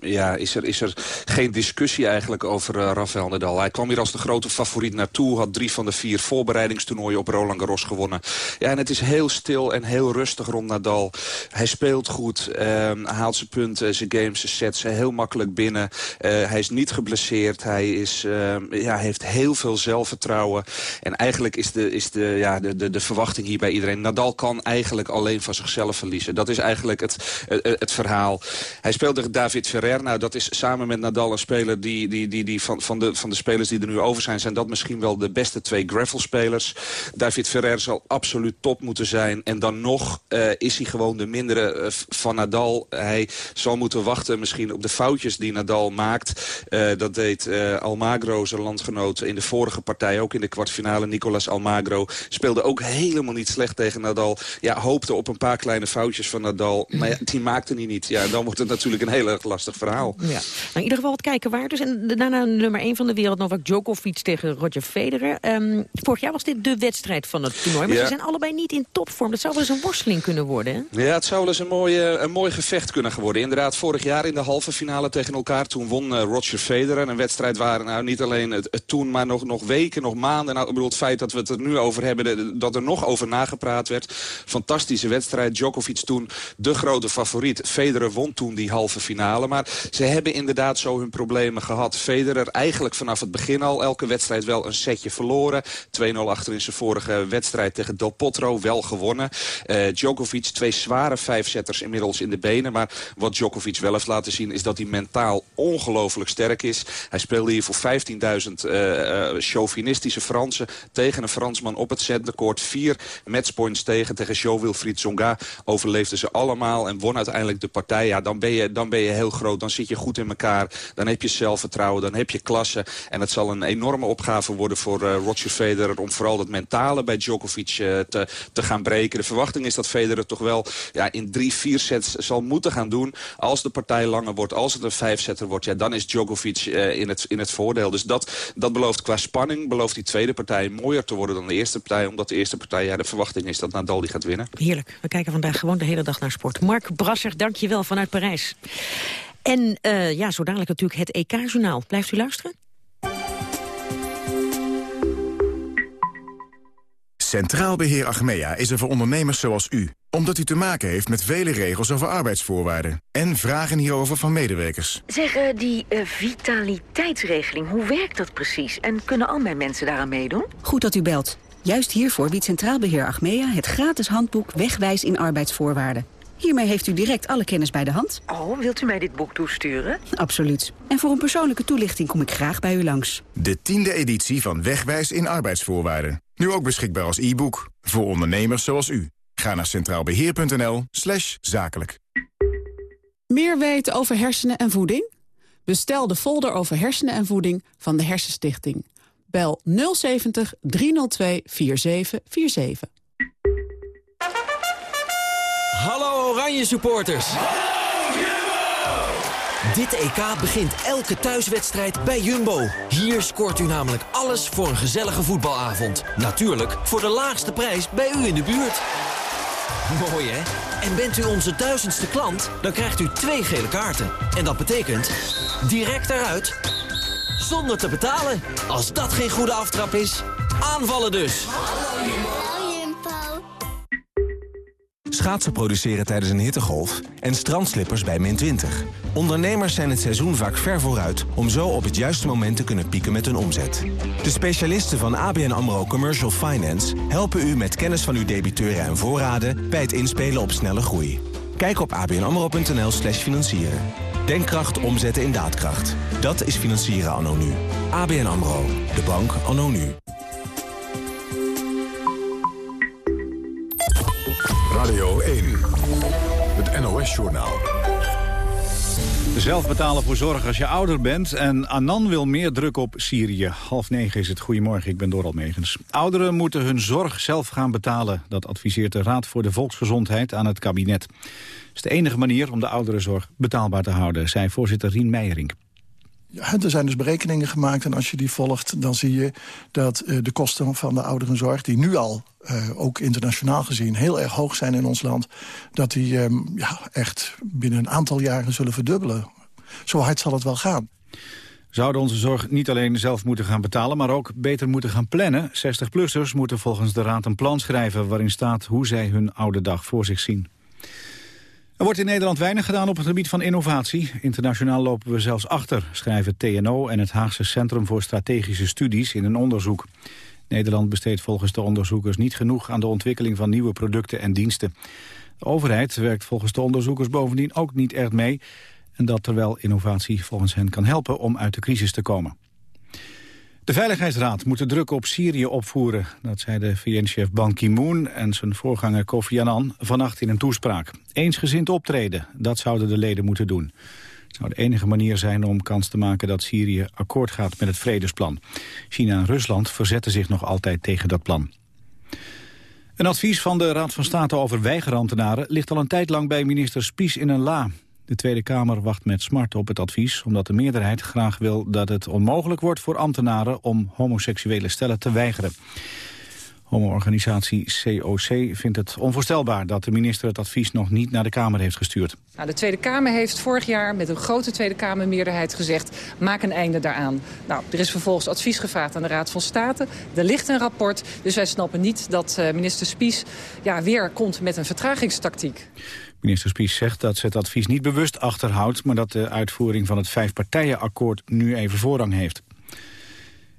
ja, is, er, is er geen discussie eigenlijk over Rafael Nadal. Hij kwam hier als de grote favoriet naartoe. Had drie van de vier voorbereidingstoernooien op Roland Garros gewonnen. Ja, en het is heel stil en heel rustig rond Nadal. Hij speelt goed. Ehm, haalt zijn punten, zijn games, zijn sets heel makkelijk binnen. hij is niet geblesseerd. Hij is, ehm, ja, heeft heel veel zelfvertrouwen. En eigenlijk is de, is de, ja, de, de, de verwachting hier bij iedereen... Nadal kan eigenlijk alleen van zichzelf verliezen. Dat is eigenlijk het, het, het verhaal. Hij speelt tegen David Ferrer. Nou, dat is samen met Nadal een speler die, die, die, die van, van, de, van de spelers die er nu over zijn... zijn dat misschien wel de beste twee gravel-spelers. David Ferrer zal absoluut top moeten zijn. En dan nog uh, is hij gewoon de mindere van Nadal. Hij zal moeten wachten misschien op de foutjes die Nadal maakt. Dat deed Almagro, zijn landgenoot, in de vorige partij... ook in de kwartfinale. Nicolas Almagro speelde ook helemaal niet slecht tegen Nadal ja, hoopte op een paar kleine foutjes van Nadal. Maar ja, die maakte hij niet. Ja, dan wordt het natuurlijk een heel erg lastig verhaal. Ja. Nou,
in ieder geval wat kijken waard. Dus. En daarna nummer 1 van de wereld, Novak Djokovic tegen Roger Federer. Um, vorig jaar was dit de wedstrijd van het toernooi. Maar ze zijn allebei niet in topvorm. Dat zou wel eens een worsteling kunnen worden. Hè?
Ja, het zou wel eens een, mooie, een mooi gevecht kunnen worden. Inderdaad, vorig jaar in de halve finale tegen elkaar. Toen won uh, Roger Federer. Een wedstrijd waar nou, niet alleen het, het, toen, maar nog, nog weken, nog maanden. Nou, ik bedoel, het feit dat we het er nu over hebben, dat er nog over nagepraat werd. Fantastische wedstrijd. Djokovic toen de grote favoriet. Federer won toen die halve finale. Maar ze hebben inderdaad zo hun problemen gehad. Federer eigenlijk vanaf het begin al elke wedstrijd wel een setje verloren. 2-0 achter in zijn vorige wedstrijd tegen Del Potro. Wel gewonnen. Uh, Djokovic twee zware vijfzetters inmiddels in de benen. Maar wat Djokovic wel heeft laten zien is dat hij mentaal ongelooflijk sterk is. Hij speelde hier voor 15.000 uh, chauvinistische Fransen tegen een Fransman op het centercourt. Vier matchpoints tegen tegen Jo Wilfried Zonga overleefden ze allemaal... en won uiteindelijk de partij. Ja, dan ben, je, dan ben je heel groot, dan zit je goed in elkaar. Dan heb je zelfvertrouwen, dan heb je klasse. En het zal een enorme opgave worden voor uh, Roger Federer... om vooral het mentale bij Djokovic uh, te, te gaan breken. De verwachting is dat Federer toch wel ja, in drie, vier sets zal moeten gaan doen. Als de partij langer wordt, als het een vijfzetter wordt... Ja, dan is Djokovic uh, in, het, in het voordeel. Dus dat, dat belooft qua spanning, belooft die tweede partij mooier te worden dan de eerste partij. Omdat de eerste partij, ja, de verwachting is dat Nadal die gaat winnen.
Heerlijk. We kijken vandaag gewoon de hele dag naar sport. Mark Brasser, dank je wel vanuit Parijs. En uh, ja, zo dadelijk natuurlijk het EK-journaal. Blijft u luisteren?
Centraal Beheer Achmea is er voor ondernemers zoals u. Omdat u te maken heeft met vele regels over arbeidsvoorwaarden. En vragen hierover van medewerkers.
Zeg, uh, die uh, vitaliteitsregeling, hoe werkt dat precies? En kunnen al mijn mensen daaraan meedoen?
Goed dat u belt. Juist hiervoor biedt Centraal Beheer Achmea het gratis handboek Wegwijs in arbeidsvoorwaarden. Hiermee heeft u direct alle kennis bij de hand.
Oh, wilt u mij dit boek toesturen?
Absoluut. En voor een persoonlijke toelichting kom ik graag bij u langs.
De tiende editie van Wegwijs in arbeidsvoorwaarden. Nu ook beschikbaar als e-book. Voor ondernemers zoals u. Ga naar centraalbeheer.nl slash zakelijk.
Meer weten over hersenen en voeding? Bestel de folder over hersenen en voeding van de Hersenstichting. Bel 070 302 4747.
Hallo Oranje supporters! Dit EK begint elke thuiswedstrijd bij Jumbo. Hier scoort u namelijk alles voor een gezellige voetbalavond. Natuurlijk voor de laagste prijs bij u in de buurt. Mooi hè? En bent u onze duizendste klant, dan krijgt u twee gele kaarten. En dat betekent direct eruit, zonder te betalen. Als dat geen goede aftrap is, aanvallen dus.
Schaatsen produceren tijdens een hittegolf en strandslippers bij min 20. Ondernemers zijn het seizoen vaak ver vooruit om zo op het juiste moment te kunnen pieken met hun omzet. De specialisten van ABN AMRO Commercial Finance helpen u met kennis van uw debiteuren en voorraden bij het inspelen op snelle groei. Kijk op abnamro.nl slash financieren. Denkkracht omzetten in daadkracht. Dat is financieren anno nu. ABN AMRO. De bank anno nu.
Radio 1. Het NOS-journaal.
Zelf betalen voor zorg als je ouder bent. En Anan wil meer druk op Syrië. Half negen is het. Goedemorgen, ik ben Doral Megens. Ouderen moeten hun zorg zelf gaan betalen. Dat adviseert de Raad voor de Volksgezondheid aan het kabinet. Is de enige manier om de ouderenzorg betaalbaar te houden, zei voorzitter Rien Meijering.
Ja, er zijn dus berekeningen gemaakt en als je die volgt... dan zie je dat uh, de kosten van de ouderenzorg... die nu al, uh, ook internationaal gezien, heel erg hoog zijn in ons land... dat die um, ja, echt binnen een aantal jaren zullen verdubbelen. Zo hard zal het wel gaan.
Zouden onze zorg niet alleen zelf moeten gaan betalen... maar ook beter moeten gaan plannen. 60-plussers moeten volgens de Raad een plan schrijven... waarin staat hoe zij hun oude dag voor zich zien. Er wordt in Nederland weinig gedaan op het gebied van innovatie. Internationaal lopen we zelfs achter, schrijven TNO en het Haagse Centrum voor Strategische Studies in een onderzoek. Nederland besteedt volgens de onderzoekers niet genoeg aan de ontwikkeling van nieuwe producten en diensten. De overheid werkt volgens de onderzoekers bovendien ook niet echt mee. En dat terwijl innovatie volgens hen kan helpen om uit de crisis te komen. De Veiligheidsraad moet de druk op Syrië opvoeren. Dat zei de VN-chef Ban Ki-moon en zijn voorganger Kofi Annan vannacht in een toespraak. Eensgezind optreden, dat zouden de leden moeten doen. Het zou de enige manier zijn om kans te maken dat Syrië akkoord gaat met het vredesplan. China en Rusland verzetten zich nog altijd tegen dat plan. Een advies van de Raad van State over weigerambtenaren ligt al een tijd lang bij minister Spies in een la. De Tweede Kamer wacht met smart op het advies... omdat de meerderheid graag wil dat het onmogelijk wordt voor ambtenaren... om homoseksuele stellen te weigeren. Homo-organisatie COC vindt het onvoorstelbaar dat de minister het advies nog niet naar de Kamer heeft gestuurd.
Nou, de Tweede Kamer heeft vorig jaar met een grote Tweede Kamermeerderheid gezegd... maak een einde daaraan. Nou, er is vervolgens advies gevraagd aan de Raad van State. Er ligt een rapport, dus wij snappen niet dat uh, minister Spies ja, weer komt met een vertragingstactiek.
Minister Spies zegt dat ze het advies niet bewust achterhoudt... maar dat de uitvoering van het vijfpartijenakkoord nu even voorrang heeft.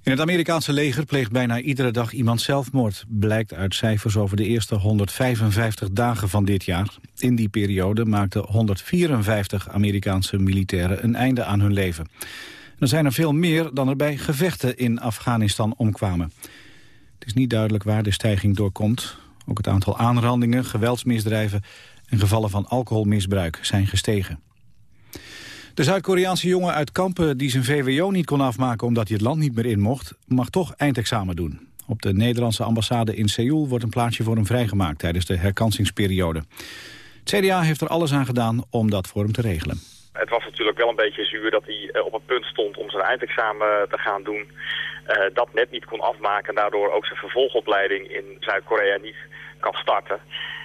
In het Amerikaanse leger pleegt bijna iedere dag iemand zelfmoord... blijkt uit cijfers over de eerste 155 dagen van dit jaar. In die periode maakten 154 Amerikaanse militairen een einde aan hun leven. er zijn er veel meer dan er bij gevechten in Afghanistan omkwamen. Het is niet duidelijk waar de stijging doorkomt. Ook het aantal aanrandingen, geweldsmisdrijven en gevallen van alcoholmisbruik zijn gestegen. De Zuid-Koreaanse jongen uit Kampen die zijn VWO niet kon afmaken omdat hij het land niet meer in mocht, mag toch eindexamen doen. Op de Nederlandse ambassade in Seoul wordt een plaatsje voor hem vrijgemaakt tijdens de herkansingsperiode. Het CDA heeft er alles aan gedaan om dat voor hem te regelen.
Het was natuurlijk wel een beetje zuur dat hij eh, op het punt stond om zijn eindexamen te gaan doen. Uh, dat net niet kon afmaken en daardoor ook zijn vervolgopleiding in Zuid-Korea niet kan starten.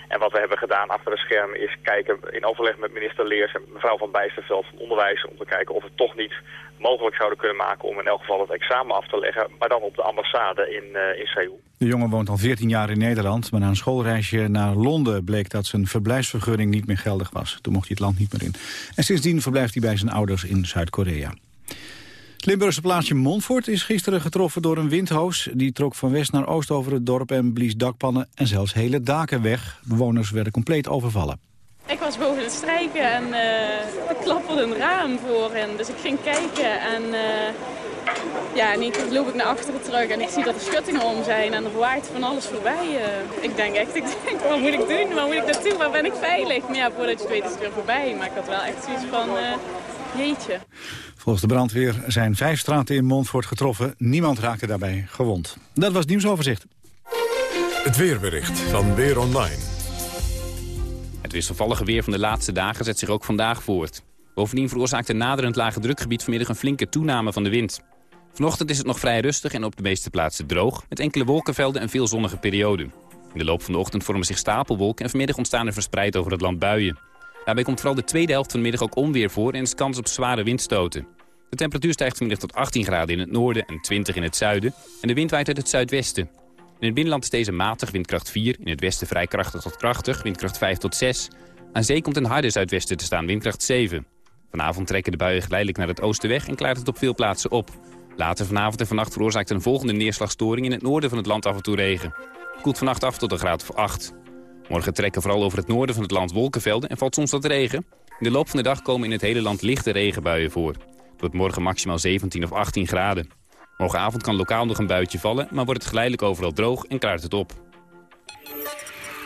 En wat we hebben gedaan achter de schermen is kijken in overleg met minister Leers en mevrouw van Bijsterveld van Onderwijs... om te kijken of we het toch niet mogelijk zouden kunnen maken om in elk geval het examen af te leggen... maar dan op de ambassade in, uh, in Seoul.
De jongen woont al 14 jaar in Nederland, maar na een schoolreisje naar Londen... bleek dat zijn verblijfsvergunning niet meer geldig was. Toen mocht hij het land niet meer in. En sindsdien verblijft hij bij zijn ouders in Zuid-Korea. Het Limburgse plaatsje Montfort is gisteren getroffen door een windhoos. Die trok van west naar oost over het dorp en blies dakpannen en zelfs hele daken weg. Bewoners werden compleet overvallen.
Ik was boven het strijken en uh, er klapperde een raam voor hen. Dus ik ging kijken en uh, ja, en ik loop ik naar achteren terug en ik zie dat er schuttingen om zijn en er waait van alles voorbij. Uh, ik denk echt, [laughs] ik denk, wat moet ik doen? Waar moet ik naartoe? Waar ben ik veilig? Maar ja, voordat je het weet is het weer voorbij. Maar ik had wel echt zoiets van, jeetje.
Volgens de brandweer zijn vijf straten in Montfort getroffen. Niemand raakte daarbij gewond. Dat was het nieuwsoverzicht.
Het weerbericht van Weer Online.
Het wisselvallige weer van de laatste dagen zet zich ook vandaag voort. Bovendien veroorzaakt een naderend lage drukgebied vanmiddag een flinke toename van de wind. Vanochtend is het nog vrij rustig en op de meeste plaatsen droog... met enkele wolkenvelden en veel zonnige perioden. In de loop van de ochtend vormen zich stapelwolken... en vanmiddag ontstaan er verspreid over het land buien. Daarbij komt vooral de tweede helft van de middag ook onweer voor... en is kans op zware windstoten. De temperatuur stijgt vanmiddag tot 18 graden in het noorden en 20 in het zuiden. En de wind waait uit het zuidwesten. In het binnenland is deze matig, windkracht 4. In het westen vrij krachtig tot krachtig, windkracht 5 tot 6. Aan zee komt een harde zuidwesten te staan, windkracht 7. Vanavond trekken de buien geleidelijk naar het oosten weg en klaart het op veel plaatsen op. Later vanavond en vannacht veroorzaakt een volgende neerslagstoring in het noorden van het land af en toe regen. Het koelt vannacht af tot een graad of 8. Morgen trekken vooral over het noorden van het land wolkenvelden en valt soms wat regen. In de loop van de dag komen in het hele land lichte regenbuien voor. Wordt morgen maximaal 17 of 18 graden. Morgenavond kan lokaal nog een buitje vallen, maar wordt het geleidelijk overal droog en klaart het op.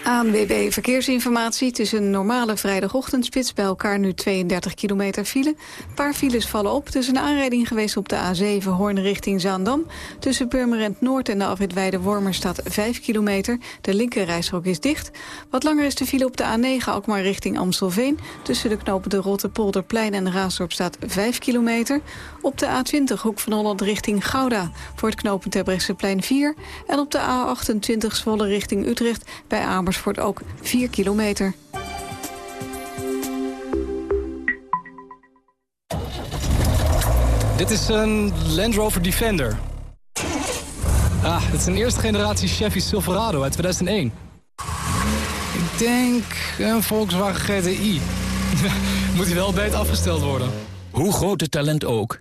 ANWB Verkeersinformatie. Het is een normale vrijdagochtendspits. Bij elkaar nu 32 kilometer file. Een paar files vallen op. Het is een aanrijding geweest op de A7 Hoorn richting Zaandam. Tussen Purmerend Noord en de afrit Wormer staat 5 kilometer. De linkerrijstrook is dicht. Wat langer is de file op de A9 Alkmaar richting Amstelveen. Tussen de knopen de Rotterpolderplein en Raasdorp staat 5 kilometer. Op de A20 Hoek van Holland richting Gouda. Voor het knooppunt Terbrechtseplein 4. En op de A28 Zwolle richting Utrecht bij Amersfoort Amersfoort ook 4 kilometer.
Dit is een Land Rover Defender. Ah, het is een eerste generatie Chevy Silverado uit 2001. Ik denk een Volkswagen GTI. [laughs] Moet hij wel beter afgesteld worden.
Hoe groot het talent ook,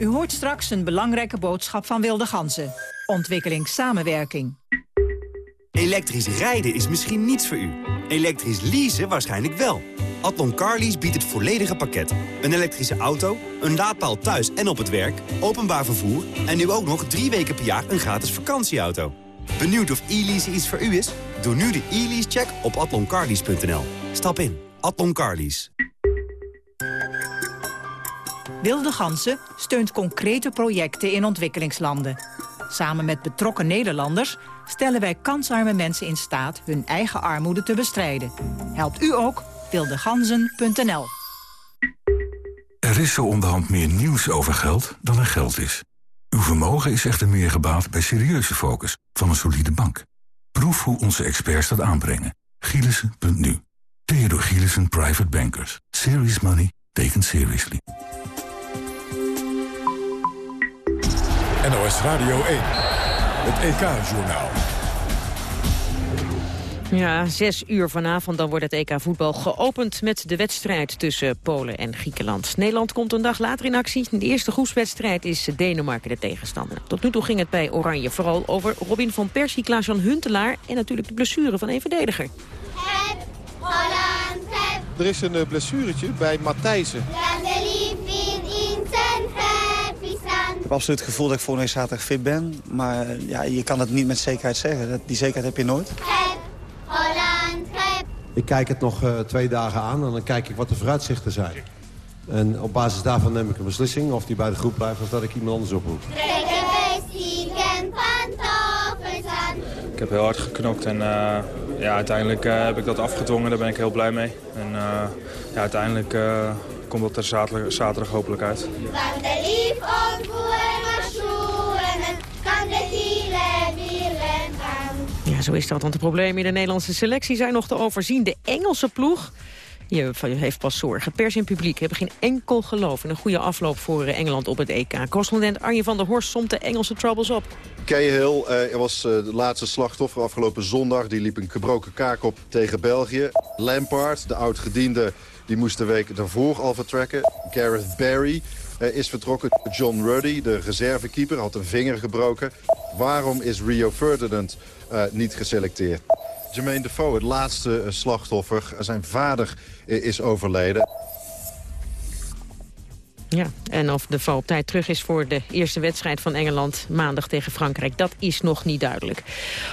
U hoort straks een belangrijke boodschap van Wilde Ganzen. Ontwikkelingssamenwerking.
Elektrisch rijden is misschien niets voor u. Elektrisch leasen waarschijnlijk wel. Atlon Carlease biedt het volledige pakket. Een elektrische auto, een laadpaal thuis en op het werk, openbaar vervoer... en nu ook nog drie weken per jaar een gratis vakantieauto. Benieuwd of e-lease iets voor u is? Doe nu de e-lease-check op atloncarlease.nl. Stap in. Atlon Carlease.
Wilde Gansen steunt concrete projecten in ontwikkelingslanden. Samen met betrokken Nederlanders stellen wij kansarme mensen in staat... hun eigen armoede te bestrijden. Helpt u ook? wildeganzen.nl
Er is zo onderhand meer nieuws over geld dan er geld is. Uw vermogen is echter meer gebaat bij serieuze focus van een solide bank. Proef hoe onze experts dat aanbrengen. Gielissen.nu. Theodor Gielissen Private Bankers. Serious money taken seriously.
NOS Radio 1. Het EK-journaal.
Ja, zes uur vanavond dan wordt het EK voetbal geopend met de wedstrijd tussen Polen en Griekenland. Nederland komt een dag later in actie. De eerste groepswedstrijd is Denemarken de tegenstander. Tot nu toe ging het bij Oranje vooral over Robin van Persie, Klaas-Jan Huntelaar en natuurlijk de blessure van een verdediger.
Er is een eh, blessuretje bij Matthijsen.
Ik heb absoluut het gevoel dat ik volgende week zaterdag fit ben. Maar ja, je kan het niet met zekerheid zeggen. Dat- Die zekerheid heb je nooit.
Ik kijk het nog eh, twee dagen aan en dan kijk ik wat de vooruitzichten zijn. En op basis daarvan neem ik een beslissing of die bij de groep blijft of dat ik iemand anders oproep.
Ik heb heel hard geknokt en eh, ja, uiteindelijk eh, heb ik dat afgedwongen. Daar ben ik heel blij mee. En eh, ja, uiteindelijk eh, komt dat er zaterdag, zaterdag hopelijk uit.
Ja, zo is dat, want de problemen in de Nederlandse selectie zijn nog te overzien. De Engelse ploeg je heeft pas zorgen. Pers en publiek hebben geen enkel geloof in een goede afloop voor eh, Engeland op het EK. Correspondent Arjen van der Horst somt de Engelse troubles op.
Cahill uh, was uh, de laatste slachtoffer afgelopen zondag. Die liep een gebroken kaak op tegen België. Lampard, de oud-gediende, die moest de week daarvoor al vertrekken. Gareth Barry is vertrokken. John Ruddy, de reservekeeper, had een vinger gebroken. Waarom is Rio Ferdinand niet geselecteerd? Jermaine Defoe, het laatste slachtoffer. Zijn vader is overleden.
Ja, en of Defoe op tijd terug is voor de eerste wedstrijd van Engeland maandag tegen Frankrijk, dat is nog niet duidelijk.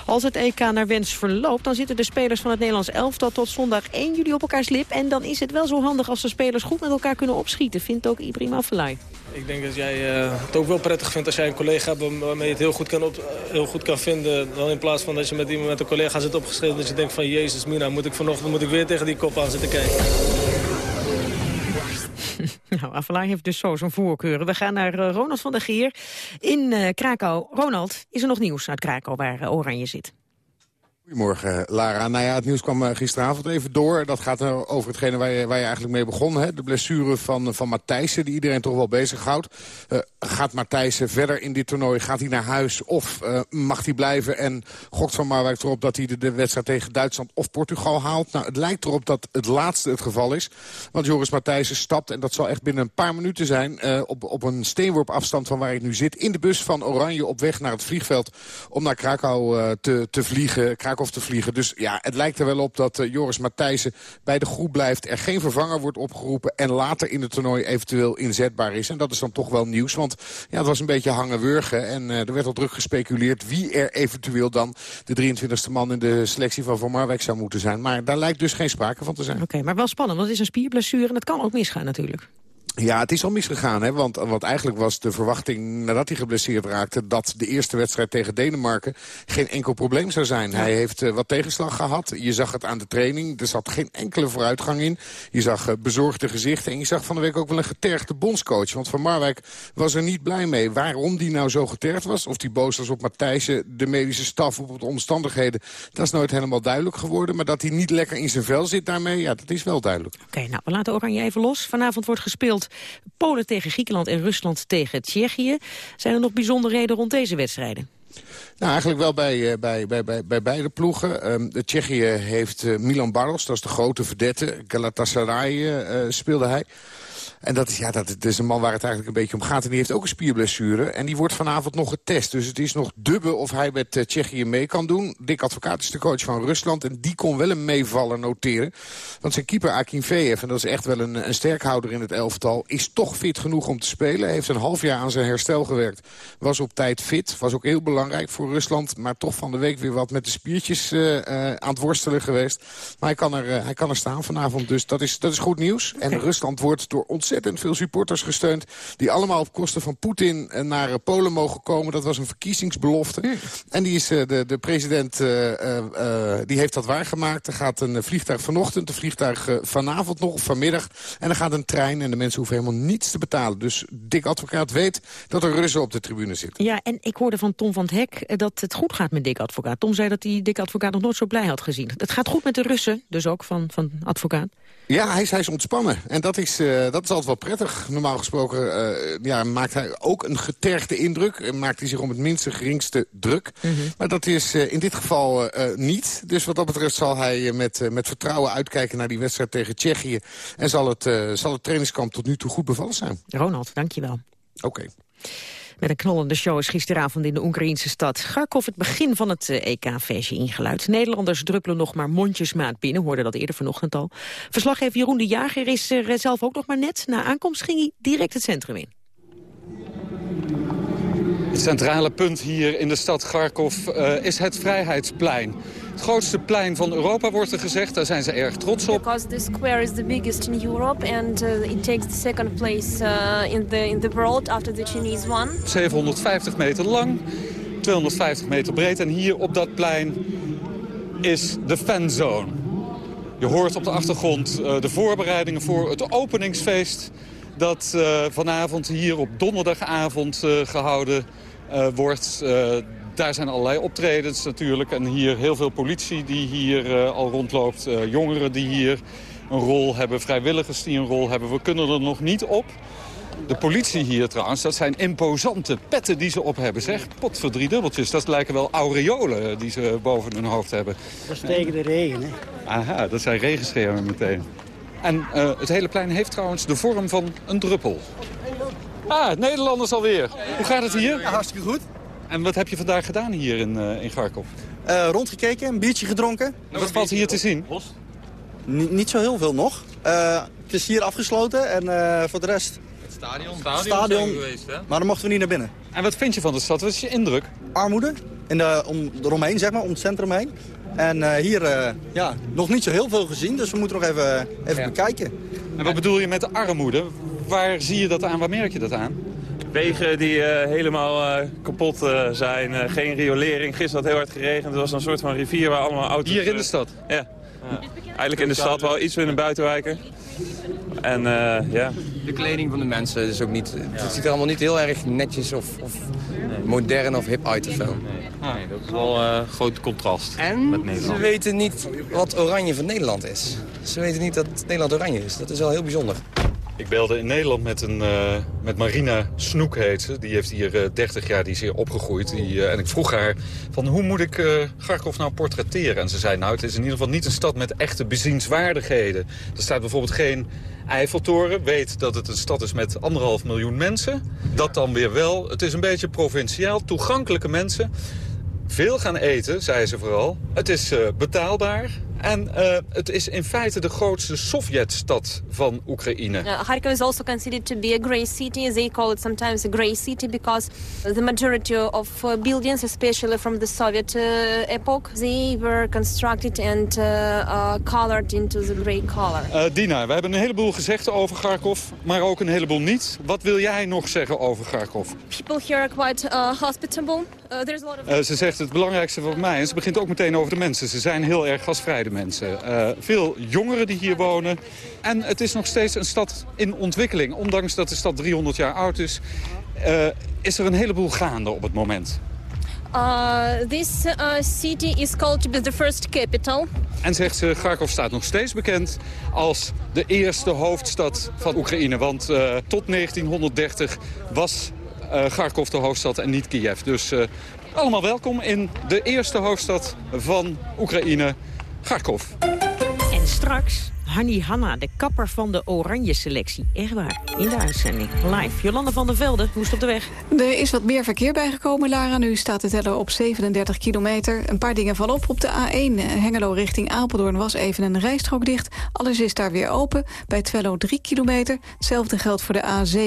Als het EK naar wens verloopt, dan zitten de spelers van het Nederlands elftal tot zondag 1 juli op elkaars lip. En dan is het wel zo handig als de spelers goed met elkaar kunnen opschieten, vindt ook Ibrahim Afellay.
Ik denk dat jij uh, het ook wel prettig vindt als jij een collega hebt waarmee je het heel goed kan, op, heel goed kan vinden. Dan in plaats van dat je met iemand met een collega zit opgeschreven dat je denkt van Jezus Mina, moet ik vanochtend moet ik weer tegen die kop aan zitten kijken. [laughs]
Nou, Afelaar heeft dus zo zijn voorkeuren. We gaan naar uh, Ronald van der Geer in uh, Krakau. Ronald, is er nog nieuws uit Krakau waar uh, Oranje zit?
Goedemorgen, Lara. Nou ja, het nieuws kwam gisteravond even door. Dat gaat over hetgene waar je, waar je eigenlijk mee begon. Hè? De blessure van, van Matthijssen, die iedereen toch wel bezighoudt. Uh, gaat Matthijssen verder in dit toernooi? Gaat hij naar huis of mag hij blijven? En gokt Van Marwijk erop dat hij de, wedstrijd tegen Duitsland of Portugal haalt? Nou, het lijkt erop dat het laatste het geval is. Want Joris Matthijssen stapt, en dat zal echt binnen een paar minuten zijn... Op, op een steenworp afstand van waar ik nu zit... in de bus van Oranje op weg naar het vliegveld... om naar Krakau te, te vliegen... of te vliegen. Dus ja, het lijkt er wel op dat uh, Joris Matthijssen bij de groep blijft. Er geen vervanger wordt opgeroepen en later in het toernooi eventueel inzetbaar is. En dat is dan toch wel nieuws, want ja, het was een beetje hangen-wurgen. En uh, er werd al druk gespeculeerd wie er eventueel dan de 23e man in de selectie van Van Marwijk zou moeten zijn. Maar daar lijkt dus geen sprake van te zijn.
Oké, maar wel spannend, want het is een spierblessure en het kan ook misgaan natuurlijk.
Ja, het is al misgegaan. Hè? Want, want eigenlijk was de verwachting nadat hij geblesseerd raakte... dat de eerste wedstrijd tegen Denemarken geen enkel probleem zou zijn. Ja. Hij heeft uh, wat tegenslag gehad. Je zag het aan de training. Er zat geen enkele vooruitgang in. Je zag uh, bezorgde gezichten. En je zag van de week ook wel een getergde bondscoach. Want Van Marwijk was er niet blij mee. Waarom die nou zo getergd was? Of die boos was op Matthijssen, de medische staf... op de omstandigheden, dat is nooit helemaal duidelijk geworden. Maar dat hij niet lekker in zijn vel zit daarmee, ja, dat is wel duidelijk.
Oké, okay, nou, we laten Oranje even los. Vanavond wordt gespeeld Polen tegen Griekenland en Rusland tegen Tsjechië. Zijn er nog bijzonderheden rond deze wedstrijden?
Nou, eigenlijk wel bij, bij, bij, bij, bij beide ploegen. Um, de Tsjechië heeft uh, Milan Barros, dat is de grote verdette. Galatasaray uh, speelde hij. En dat is, ja, dat, dat is een man waar het eigenlijk een beetje om gaat. En die heeft ook een spierblessure. En die wordt vanavond nog getest. Dus het is nog dubbe of hij met uh, Tsjechië mee kan doen. Dick Advocaat is de coach van Rusland. En die kon wel een meevaller noteren. Want zijn keeper Akinfeev, en dat is echt wel een, een sterkhouder in het elftal... is toch fit genoeg om te spelen. Heeft een half jaar aan zijn herstel gewerkt. Was op tijd fit. Was ook heel belangrijk voor Rusland. Maar toch van de week weer wat met de spiertjes uh, uh, aan het worstelen geweest. Maar hij kan er, hij kan er staan vanavond. Dus dat is, dat is goed nieuws. En. Rusland wordt door ons ontzettend veel supporters gesteund... die allemaal op kosten van Poetin naar Polen mogen komen. Dat was een verkiezingsbelofte. En die, is, de, de president die heeft dat waargemaakt. Er gaat een vliegtuig vanochtend, een vliegtuig vanavond nog of vanmiddag. En er gaat een trein en de mensen hoeven helemaal niets te betalen. Dus Dick Advocaat weet dat er Russen op de tribune zitten.
Ja, en ik hoorde van Tom van het Hek dat het goed gaat met Dick Advocaat. Tom zei dat hij Dick Advocaat nog nooit zo blij had gezien. Het gaat goed met de Russen, dus ook van, van Advocaat.
Ja, hij is, hij is ontspannen. En dat is, uh, dat is altijd wel prettig. Normaal gesproken uh, ja, maakt hij ook een getergde indruk. Maakt hij zich om het minste geringste druk. Mm -hmm. Maar dat is uh, in dit geval niet. Dus wat dat betreft zal hij met, met vertrouwen uitkijken naar die wedstrijd tegen Tsjechië. En zal het, zal het trainingskamp tot nu toe goed bevallen zijn.
Ronald, dankjewel.
Oké. Okay.
Met een knollende show is gisteravond in de Oekraïnse stad Kharkov het begin van het EK-feestje ingeluid. Nederlanders druppelen nog maar mondjesmaat binnen, hoorden dat eerder vanochtend al. Verslaggever Jeroen de Jager is er zelf ook nog maar net. Na aankomst ging hij direct het centrum in.
Het centrale punt hier in de stad Kharkov uh, is het Vrijheidsplein. Het grootste plein van Europa wordt er gezegd. Daar zijn ze erg trots op.
Because the square is the biggest in Europe and uh, it takes the second place uh, in the in the world after the Chinese one.
750 meter lang, 250 meter breed en hier op dat plein is de fanzone. Je hoort op de achtergrond uh, de voorbereidingen voor het openingsfeest dat uh, vanavond hier op donderdagavond uh, gehouden uh, wordt. Daar zijn allerlei optredens natuurlijk. En hier heel veel politie die hier al rondloopt. jongeren die hier een rol hebben. Vrijwilligers die een rol hebben. We kunnen er nog niet op. De politie hier trouwens, dat zijn imposante petten die ze op hebben. Zeg, pot voor drie dubbeltjes. Dat lijken wel aureolen die ze boven hun hoofd hebben.
Dat is tegen de regen, hè?
Aha, dat zijn regenschermen meteen. En uh, het hele plein heeft trouwens de vorm van een druppel. Ah, Nederlanders alweer. Hoe gaat het hier?
Ja, hartstikke goed.
En wat heb je vandaag gedaan hier in, uh, in Garkov?
Uh, rondgekeken, een biertje gedronken.
En wat valt hier te zien?
N niet zo heel veel nog. het is hier afgesloten en voor de rest...
Het stadion?
Het stadion, stadion geweest, hè? Maar dan mochten we niet naar binnen.
En wat vind je van de stad? Wat is je indruk?
Armoede, in de, om, eromheen zeg maar, om het centrum heen. En uh, hier uh, ja, nog niet zo heel veel gezien, dus we moeten nog even, even ja. bekijken.
En wat bedoel je met de armoede? Waar zie je dat aan? Waar merk je dat aan?
Wegen die uh, helemaal kapot zijn, geen riolering. Gisteren had het heel hard geregend, het was een soort van rivier waar allemaal auto's...
Hier in de stad?
Ja. ja. Eigenlijk in de stad wel iets in de buitenwijken. En ja...
De kleding van de mensen is ook niet... Het ziet er allemaal niet heel erg netjes of, of modern of hip uit of zo.
Nee, dat is wel een uh, groot contrast
en
met Nederland.
ze weten niet wat oranje van Nederland is. Ze weten niet dat Nederland oranje is. Dat is wel heel bijzonder.
Ik belde in Nederland met, een, uh, met Marina Snoek, heet ze. Die heeft hier uh, 30 jaar, die hier opgegroeid. Die, uh, en ik vroeg haar, van hoe moet ik Garkov nou portretteren? En ze zei, nou, het is in ieder geval niet een stad met echte bezienswaardigheden. Er staat bijvoorbeeld geen Eiffeltoren. Weet dat het een stad is met anderhalf miljoen mensen. Dat dan weer wel. Het is een beetje provinciaal, toegankelijke mensen. Veel gaan eten, zei ze vooral. Het is uh, betaalbaar. En uh, het is in feite de grootste Sovjetstad van Oekraïne.
Uh, Kharkov is also considered to be a grey city. They call it sometimes a grey city because the majority of uh, buildings, especially from the Soviet uh, epoch, they were constructed and uh, colored into the grey color.
Dina, we hebben een heleboel gezegd over Kharkov, maar ook een heleboel niet. Wat wil jij nog zeggen over Kharkov?
People here are quite hospitable. there's a lot of...
ze zegt het belangrijkste voor mij, en ze begint ook meteen over de mensen. Ze zijn heel erg mensen. Uh, veel jongeren die hier wonen. En het is nog steeds een stad in ontwikkeling. Ondanks dat de stad 300 jaar oud is, uh, is er een heleboel gaande op het moment.
Uh, this uh, city is called to be the first capital.
En zegt ze, Kharkov staat nog steeds bekend als de eerste hoofdstad van Oekraïne. Want uh, tot 1930 was Kharkov de hoofdstad en niet Kiev. Dus allemaal welkom in de eerste hoofdstad van Oekraïne, Garkov.
En straks Hanni Hanna, de kapper van de oranje selectie. Echt waar, in de uitzending. Live. Jolanda van der Velde, hoe op de weg?
Er is wat meer verkeer bijgekomen, Lara. Nu staat het teller op 37 kilometer. Een paar dingen vallen op. Op de A1 Hengelo richting Apeldoorn was even een rijstrook dicht. Alles is daar weer open. Bij Twello 3 kilometer. Hetzelfde geldt voor de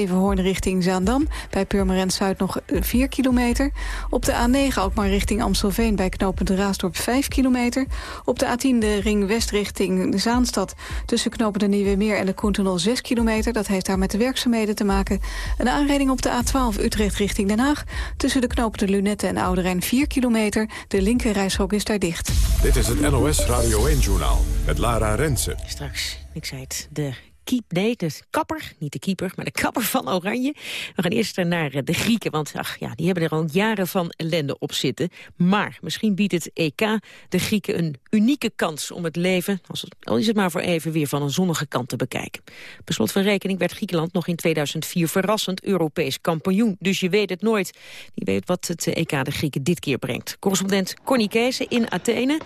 A7 Hoorn richting Zaandam. Bij Purmerend Zuid nog 4 kilometer. Op de A9 Alkmaar richting Amstelveen bij knooppunt Raasdorp 5 kilometer. Op de A10 de ring west richting Zaanstad Tussen knopen de Nieuwe Meer en de Koentunnel 6 kilometer. Dat heeft daar met de werkzaamheden te maken. Een aanrijding op de A12 Utrecht richting Den Haag. Tussen de knopen de Lunette en Oude 4 kilometer. De linker is daar dicht.
Dit is het NOS Radio 1-journaal met Lara Rensen.
Straks, ik zei het, de keep, nee, de kapper, niet de keeper, maar de kapper van Oranje. We gaan eerst naar eh, de Grieken, want ach, ja, die hebben er al jaren van ellende op zitten. Maar misschien biedt het EK de Grieken een unieke kans om het leven, al is het maar voor even, weer van een zonnige kant te bekijken. Per slot van rekening werd Griekenland nog in 2004 verrassend Europees kampioen. Dus je weet het nooit. Wie weet wat het EK de Grieken dit keer brengt. Correspondent Connie Kees in Athene.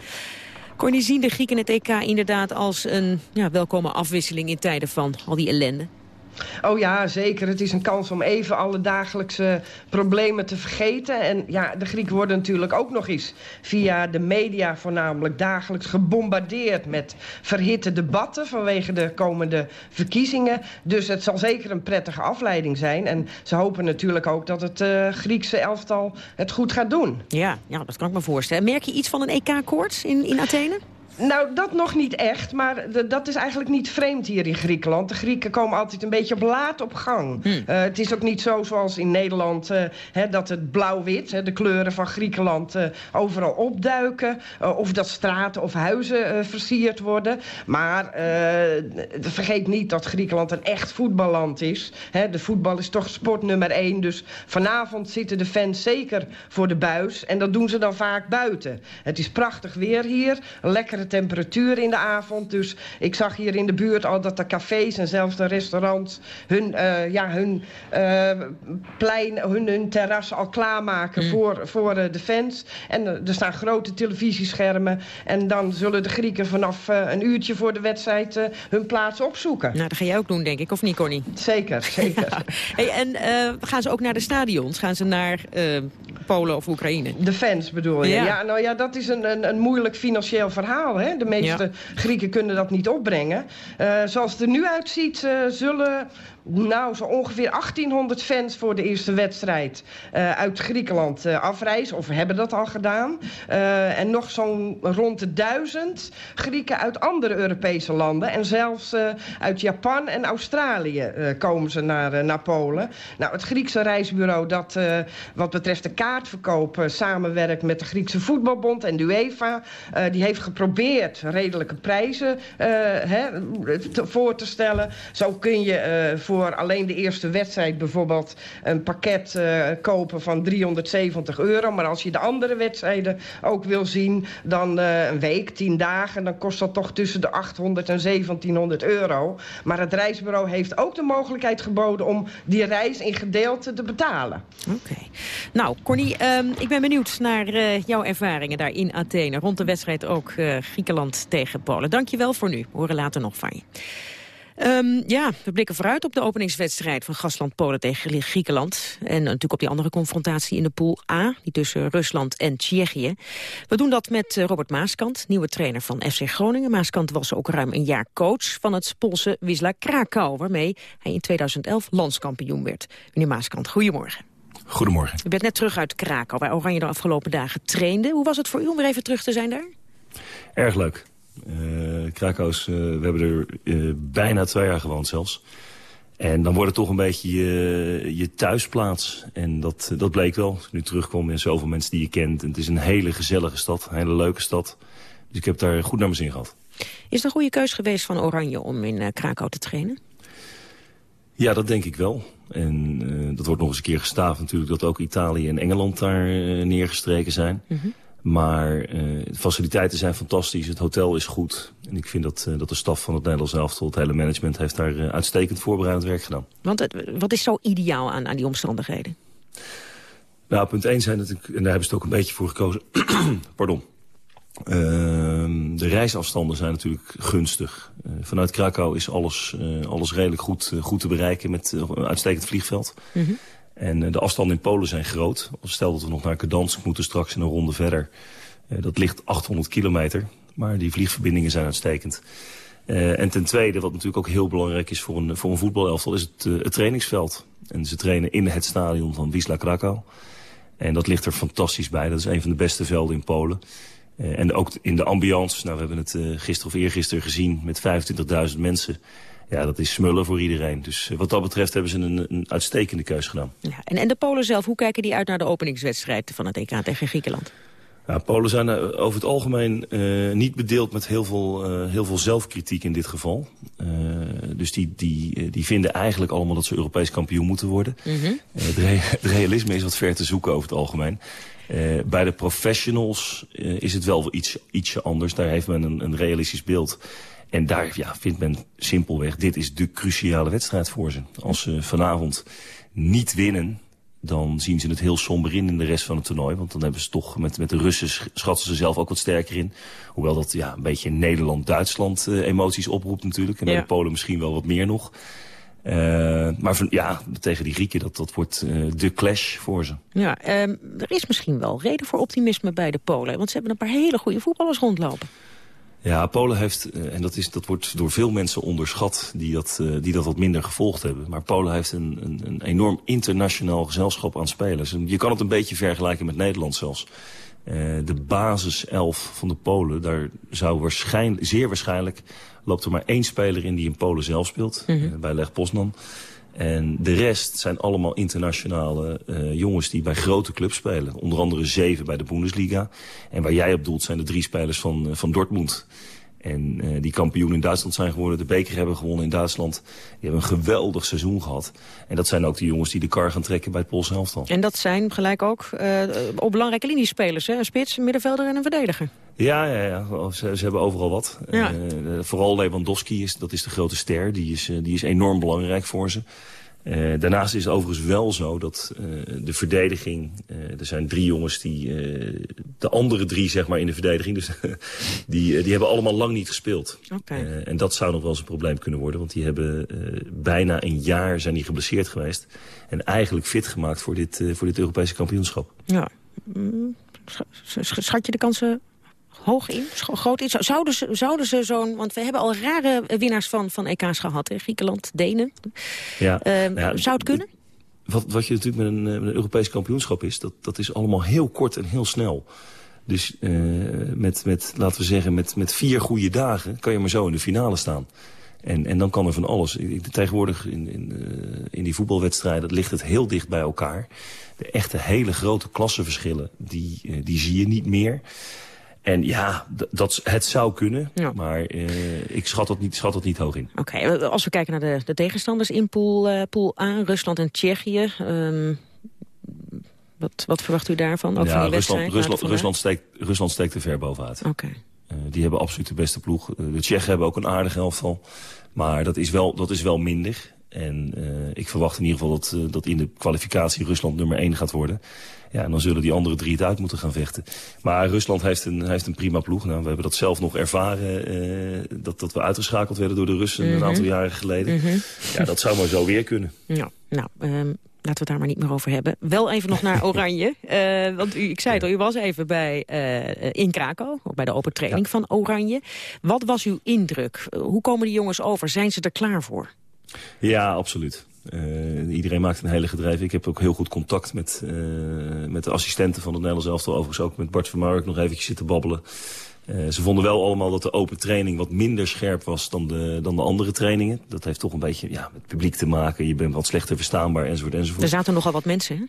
Kon zien de Grieken het EK inderdaad als een ja, welkome afwisseling in tijden van al die ellende?
Oh ja, zeker. Het is een kans om even alle dagelijkse problemen te vergeten. En ja, de Grieken worden natuurlijk ook nog eens via de media voornamelijk dagelijks gebombardeerd met verhitte debatten vanwege de komende verkiezingen. Dus het zal zeker een prettige afleiding zijn. En ze hopen natuurlijk ook dat het uh, Griekse elftal het goed gaat doen.
Ja, ja, dat kan ik me voorstellen. Merk je iets van een EK-koorts in, in Athene?
Nou, dat nog niet echt, maar dat is eigenlijk niet vreemd hier in Griekenland. De Grieken komen altijd een beetje op laat op gang. Hmm. Uh, het is ook niet zo zoals in Nederland uh, hè, dat het blauw-wit, de kleuren van Griekenland, uh, overal opduiken. of dat straten of huizen versierd worden. Maar vergeet niet dat Griekenland een echt voetballand is. Hè, de voetbal is toch sport nummer één. Dus vanavond zitten de fans zeker voor de buis. En dat doen ze dan vaak buiten. Het is prachtig weer hier, lekkere temperatuur in de avond. Dus ik zag hier in de buurt al dat de cafés en zelfs de restaurants... hun, uh, ja, hun uh, plein, hun, hun terras al klaarmaken mm. voor, voor uh, de fans. En er staan grote televisieschermen. En dan zullen de Grieken vanaf een uurtje voor de wedstrijd hun plaats opzoeken.
Nou, dat ga jij ook doen, denk ik, of niet, Connie?
Zeker, [laughs] zeker.
hey, en gaan ze ook naar de stadions? Gaan ze naar Polen of Oekraïne?
De fans bedoel je? Ja, ja nou ja, dat is een, een, een moeilijk financieel verhaal. Hè? De meeste Grieken kunnen dat niet opbrengen. Uh, zoals het er nu uitziet, uh, zullen nou, zo ongeveer 1800 fans voor de eerste wedstrijd uh, uit Griekenland uh, afreizen. Of hebben dat al gedaan. Uh, en nog zo'n rond de duizend Grieken uit andere Europese landen. En zelfs uit Japan en Australië komen ze naar, naar Polen. Nou, het Griekse reisbureau dat wat betreft de kaartverkoop samenwerkt met de Griekse Voetbalbond en de UEFA. die heeft geprobeerd redelijke prijzen hè, te, voor te stellen. Zo kun je voor voor alleen de eerste wedstrijd bijvoorbeeld een pakket uh, kopen van 370 euro. Maar als je de andere wedstrijden ook wil zien, dan uh, een week, 10 dagen, dan kost dat toch tussen de 800 en 1700 euro. Maar het reisbureau heeft ook de mogelijkheid geboden om die reis in gedeelte te betalen.
Oké. Nou, Corny, um, ik ben benieuwd naar uh, jouw ervaringen daar in Athene. Rond de wedstrijd ook Griekenland tegen Polen. Dank je wel voor nu. We horen later nog van je. Um, ja, we blikken vooruit op de openingswedstrijd van gastland Polen tegen Griekenland. En natuurlijk op die andere confrontatie in de pool A, die tussen Rusland en Tsjechië. We doen dat met eh, Robert Maaskant, nieuwe trainer van FC Groningen. Maaskant was ook ruim een jaar coach van het Poolse Wisla Krakau, waarmee hij in 2011 landskampioen werd. Meneer Maaskant, goedemorgen.
Goedemorgen.
U bent net terug uit Krakau, waar Oranje de afgelopen dagen trainde. Hoe was het voor u om weer even terug te zijn daar?
Erg leuk. Uh, Krakous, uh, we hebben er uh, bijna twee jaar gewoond zelfs. En dan wordt het toch een beetje je, je thuisplaats. En dat, dat bleek wel. Als ik nu terugkom en zoveel mensen die je kent. En het is een hele gezellige stad, een hele leuke stad. Dus ik heb daar goed naar mijn zin gehad.
Is het een goede keus geweest van Oranje om in Krakau te trainen?
Ja, dat denk ik wel. En dat wordt nog eens een keer gestaafd natuurlijk... dat ook Italië en Engeland daar neergestreken zijn. Mm -hmm. Maar uh, de faciliteiten zijn fantastisch, het hotel is goed. En ik vind dat, uh, dat de staf van het Nederlands elftal, het hele management... heeft daar uh, uitstekend voorbereidend werk gedaan.
Want wat is zo ideaal aan, aan die omstandigheden?
Nou, punt 1 zijn natuurlijk, en daar hebben ze het ook een beetje voor gekozen... [clears throat] Pardon. Ehm, de reisafstanden zijn natuurlijk gunstig. vanuit Krakau is alles, alles redelijk goed, goed te bereiken met een uitstekend vliegveld. Mm -hmm. En uh, de afstanden in Polen zijn groot. Stel dat we nog naar Gdansk moeten straks in een ronde verder. Uh, dat ligt 800 kilometer, maar die vliegverbindingen zijn uitstekend. Uh, en ten tweede, wat natuurlijk ook heel belangrijk is voor een, voor een voetbalelftal... is het, het trainingsveld. En ze trainen in het stadion van Wisla Krakau. En dat ligt er fantastisch bij. Dat is een van de beste velden in Polen. en ook in de ambiance, nou, we hebben het gisteren of eergisteren gezien met 25.000 mensen ja, dat is smullen voor iedereen. Dus wat dat betreft hebben ze een, een uitstekende keus gedaan.
Ja, en, en de Polen zelf, hoe kijken die uit naar de openingswedstrijd van het EK tegen Griekenland?
Ja, Polen zijn over het algemeen uh, niet bedeeld met heel veel, uh, heel veel zelfkritiek in dit geval. Uh, dus die, die, die vinden eigenlijk allemaal dat ze Europees kampioen moeten worden. Mm -hmm. het, re [laughs] het, realisme is wat ver te zoeken over het algemeen. bij de professionals is het wel iets, ietsje anders. Daar heeft men een, een realistisch beeld. En daar ja, vindt men simpelweg, dit is de cruciale wedstrijd voor ze. Als ze vanavond niet winnen, dan zien ze het heel somber in in de rest van het toernooi. Want dan hebben ze toch, met, met de Russen schatten ze zelf ook wat sterker in. Hoewel dat ja, een beetje Nederland-Duitsland uh, emoties oproept natuurlijk. En ja. bij de Polen misschien wel wat meer nog. Uh, maar van, ja, tegen die Grieken, dat, dat wordt uh, de clash voor ze.
Ja, um, er is misschien wel reden voor optimisme bij de Polen. Want ze hebben een paar hele goede voetballers rondlopen.
Ja, Polen heeft, en dat, is, dat wordt door veel mensen onderschat die dat, uh, die dat wat minder gevolgd hebben. Maar Polen heeft een, een, een enorm internationaal gezelschap aan spelers. Je kan het een beetje vergelijken met Nederland zelfs. Uh, de basiself van de Polen, daar zou waarschijnlijk, zeer waarschijnlijk... loopt er maar één speler in die in Polen zelf speelt, mm -hmm. uh, bij Leg Poznan. En de rest zijn allemaal internationale uh, jongens die bij grote clubs spelen. Onder andere zeven bij de Bundesliga. En waar jij op doelt zijn de drie spelers van, uh, van Dortmund. En uh, die kampioen in Duitsland zijn geworden, de beker hebben gewonnen in Duitsland. Die hebben een geweldig seizoen gehad. En dat zijn ook de jongens die de kar gaan trekken bij het Poolse elftal.
En dat zijn gelijk ook op belangrijke liniespelers, hè? een spits, een middenvelder en een verdediger.
Ja, ja, ja. Ze, ze hebben overal wat. Ja. Uh, vooral Lewandowski, is, dat is de grote ster. Die is, die is enorm belangrijk voor ze. Uh, daarnaast is het overigens wel zo dat de verdediging... er zijn drie jongens die... de andere drie, zeg maar, in de verdediging... Dus, [laughs] die, die hebben allemaal lang niet gespeeld.
Okay.
en dat zou nog wel eens een probleem kunnen worden. Want die hebben bijna een jaar zijn die geblesseerd geweest. En eigenlijk fit gemaakt voor dit, voor dit Europese kampioenschap.
Ja. Schat je de kansen hoog in, groot in. Zouden ze, zouden ze zo'n... Want we hebben al rare winnaars van, van EK's gehad. Hè? Griekenland, Denen.
Ja,
uh, ja, zou het kunnen?
Wat, wat je natuurlijk met een, met een Europees kampioenschap is... Dat, dat is allemaal heel kort en heel snel. Dus uh, met, met, laten we zeggen, met, met vier goede dagen... kan je maar zo in de finale staan. En, en dan kan er van alles. Tegenwoordig in, in, uh, in die voetbalwedstrijden ligt het heel dicht bij elkaar. De echte hele grote klassenverschillen, die, die zie je niet meer... En ja, dat, het zou kunnen, ja. maar uh, ik schat dat niet, schat dat niet hoog in.
Oké, okay, als we kijken naar de, de tegenstanders in pool, uh, pool A, Rusland en Tsjechië... Um, wat, wat verwacht u daarvan? Ook
ja,
van die
Rusland, Rusland, Rusland, steekt, Rusland steekt er ver bovenuit.
Oké. Okay.
Uh, die hebben absoluut de beste ploeg. de Tsjechen hebben ook een aardige elftal. Maar dat is wel, dat is wel minder. En uh, ik verwacht in ieder geval dat, uh, dat in de kwalificatie Rusland nummer 1 gaat worden. Ja, en dan zullen die andere drie het uit moeten gaan vechten. Maar Rusland heeft een, heeft een prima ploeg. Nou, we hebben dat zelf nog ervaren, uh, dat, dat we uitgeschakeld werden door de Russen een aantal jaren geleden. -hmm. Ja, dat zou maar zo weer kunnen.
Ja, nou, um, laten we het daar maar niet meer over hebben. Wel even nog naar [laughs] Oranje. uh, want u, ik zei het al, u was even bij, uh, in Krakau, bij de open training ja. van Oranje. Wat was uw indruk? Hoe komen die jongens over? Zijn ze er klaar voor?
Ja, absoluut. Uh, iedereen maakt een hele gedrijf. Ik heb ook heel goed contact met, uh, met de assistenten van het Nederlands elftal. Overigens ook met Bart van Mark nog eventjes zitten babbelen. Uh, ze vonden wel allemaal dat de open training wat minder scherp was dan de, dan de andere trainingen. Dat heeft toch een beetje ja, met publiek te maken. Je bent wat slechter verstaanbaar enzovoort enzovoort.
Er zaten nogal wat mensen, hè?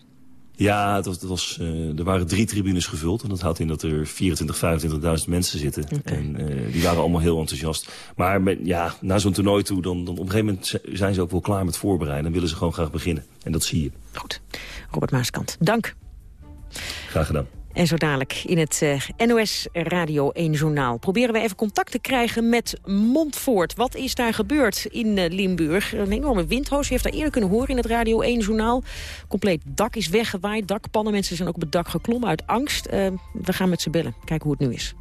Ja, het was, het was, uh, er waren drie tribunes gevuld. En dat houdt in dat er 24, 25.000 mensen zitten. Okay. En uh, die waren allemaal heel enthousiast. Maar met, ja, na zo'n toernooi toe, dan, dan op een gegeven moment zijn ze ook wel klaar met voorbereiden. Dan willen ze gewoon graag beginnen. En dat zie je.
Goed. Robert Maaskant, dank.
Graag gedaan.
En zo dadelijk in het uh, NOS Radio 1 Journaal proberen we even contact te krijgen met Montvoort. Wat is daar gebeurd in uh, Limburg? Een enorme windhoos. Je heeft daar eerder kunnen horen in het Radio 1 Journaal. Compleet dak is weggewaaid, dakpannen. Mensen zijn ook op het dak geklommen uit angst. Uh, we gaan met ze bellen, kijken hoe het nu is.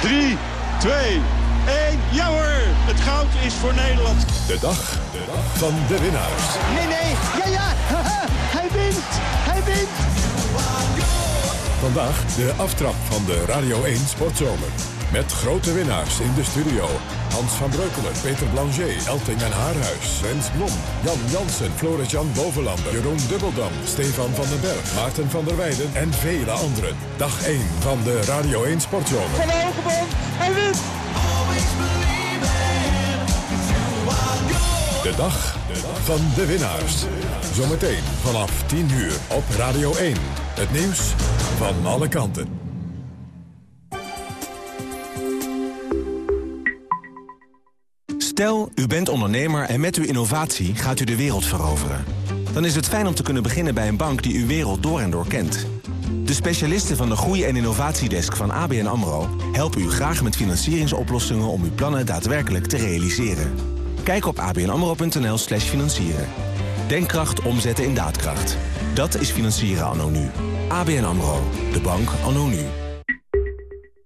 Drie, twee, 1. Ja het goud is voor Nederland.
De dag, de dag van de winnaars.
Nee, nee, ja, ja, [laughs] hij wint, hij wint.
Vandaag de aftrap van de Radio 1 Sportzomer. Met grote winnaars in de studio. Hans van Breukelen, Peter Blanger, Elting en Haarhuis, Rens Blom, Jan Jansen, Floris-Jan Bovenlander, Jeroen Dubbeldam, Stefan van den Berg, Maarten van der Weijden en vele anderen. Dag 1 van de Radio 1 Sportzomer.
Van Hogebond, hij wint!
De dag van de winnaars. Zometeen vanaf 10 uur op Radio 1. Het nieuws van alle kanten.
Stel, u bent ondernemer en met uw innovatie gaat u de wereld veroveren. Dan is het fijn om te kunnen beginnen bij een bank die uw wereld door en door kent. De specialisten van de Groei- en Innovatiedesk van ABN AMRO... helpen u graag met financieringsoplossingen om uw plannen daadwerkelijk te realiseren. Kijk op abnamro.nl slash financieren. Denkkracht omzetten in daadkracht. Dat is financieren anno nu. ABN AMRO. De bank anno nu.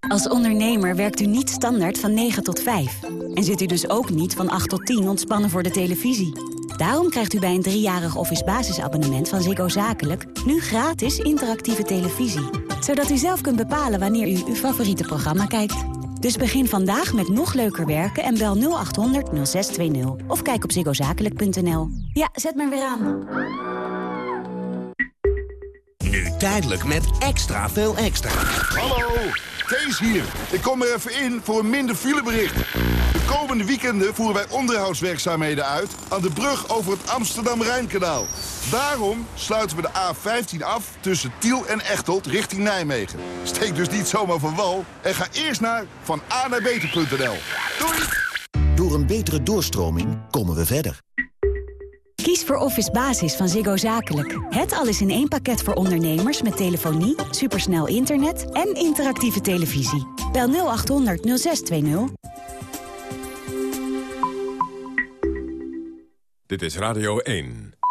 Als ondernemer werkt u niet standaard van 9 tot 5. En zit u dus ook niet van 8 tot 10 ontspannen voor de televisie. Daarom krijgt u bij een driejarig office basisabonnement van Ziggo Zakelijk... nu gratis interactieve televisie. Zodat u zelf kunt bepalen wanneer u uw favoriete programma kijkt. Dus begin vandaag met nog leuker werken en bel 0800 0620. Of kijk op ziggozakelijk.nl. Ja, zet maar weer aan.
Nu tijdelijk met extra veel extra.
Hallo, Kees hier. Ik kom er even in voor een minder filebericht. De komende weekenden voeren wij onderhoudswerkzaamheden uit... aan de brug over het Amsterdam-Rijnkanaal. Daarom sluiten we de A15 af tussen Tiel en Echteld richting Nijmegen. Steek dus niet zomaar van wal en ga eerst naar van A naar beter.nl. Doei!
Door een betere doorstroming komen we verder.
Kies voor Office Basis van Ziggo Zakelijk. Het alles in één pakket voor ondernemers met telefonie, supersnel internet en interactieve televisie. Bel 0800 0620.
Dit is Radio 1.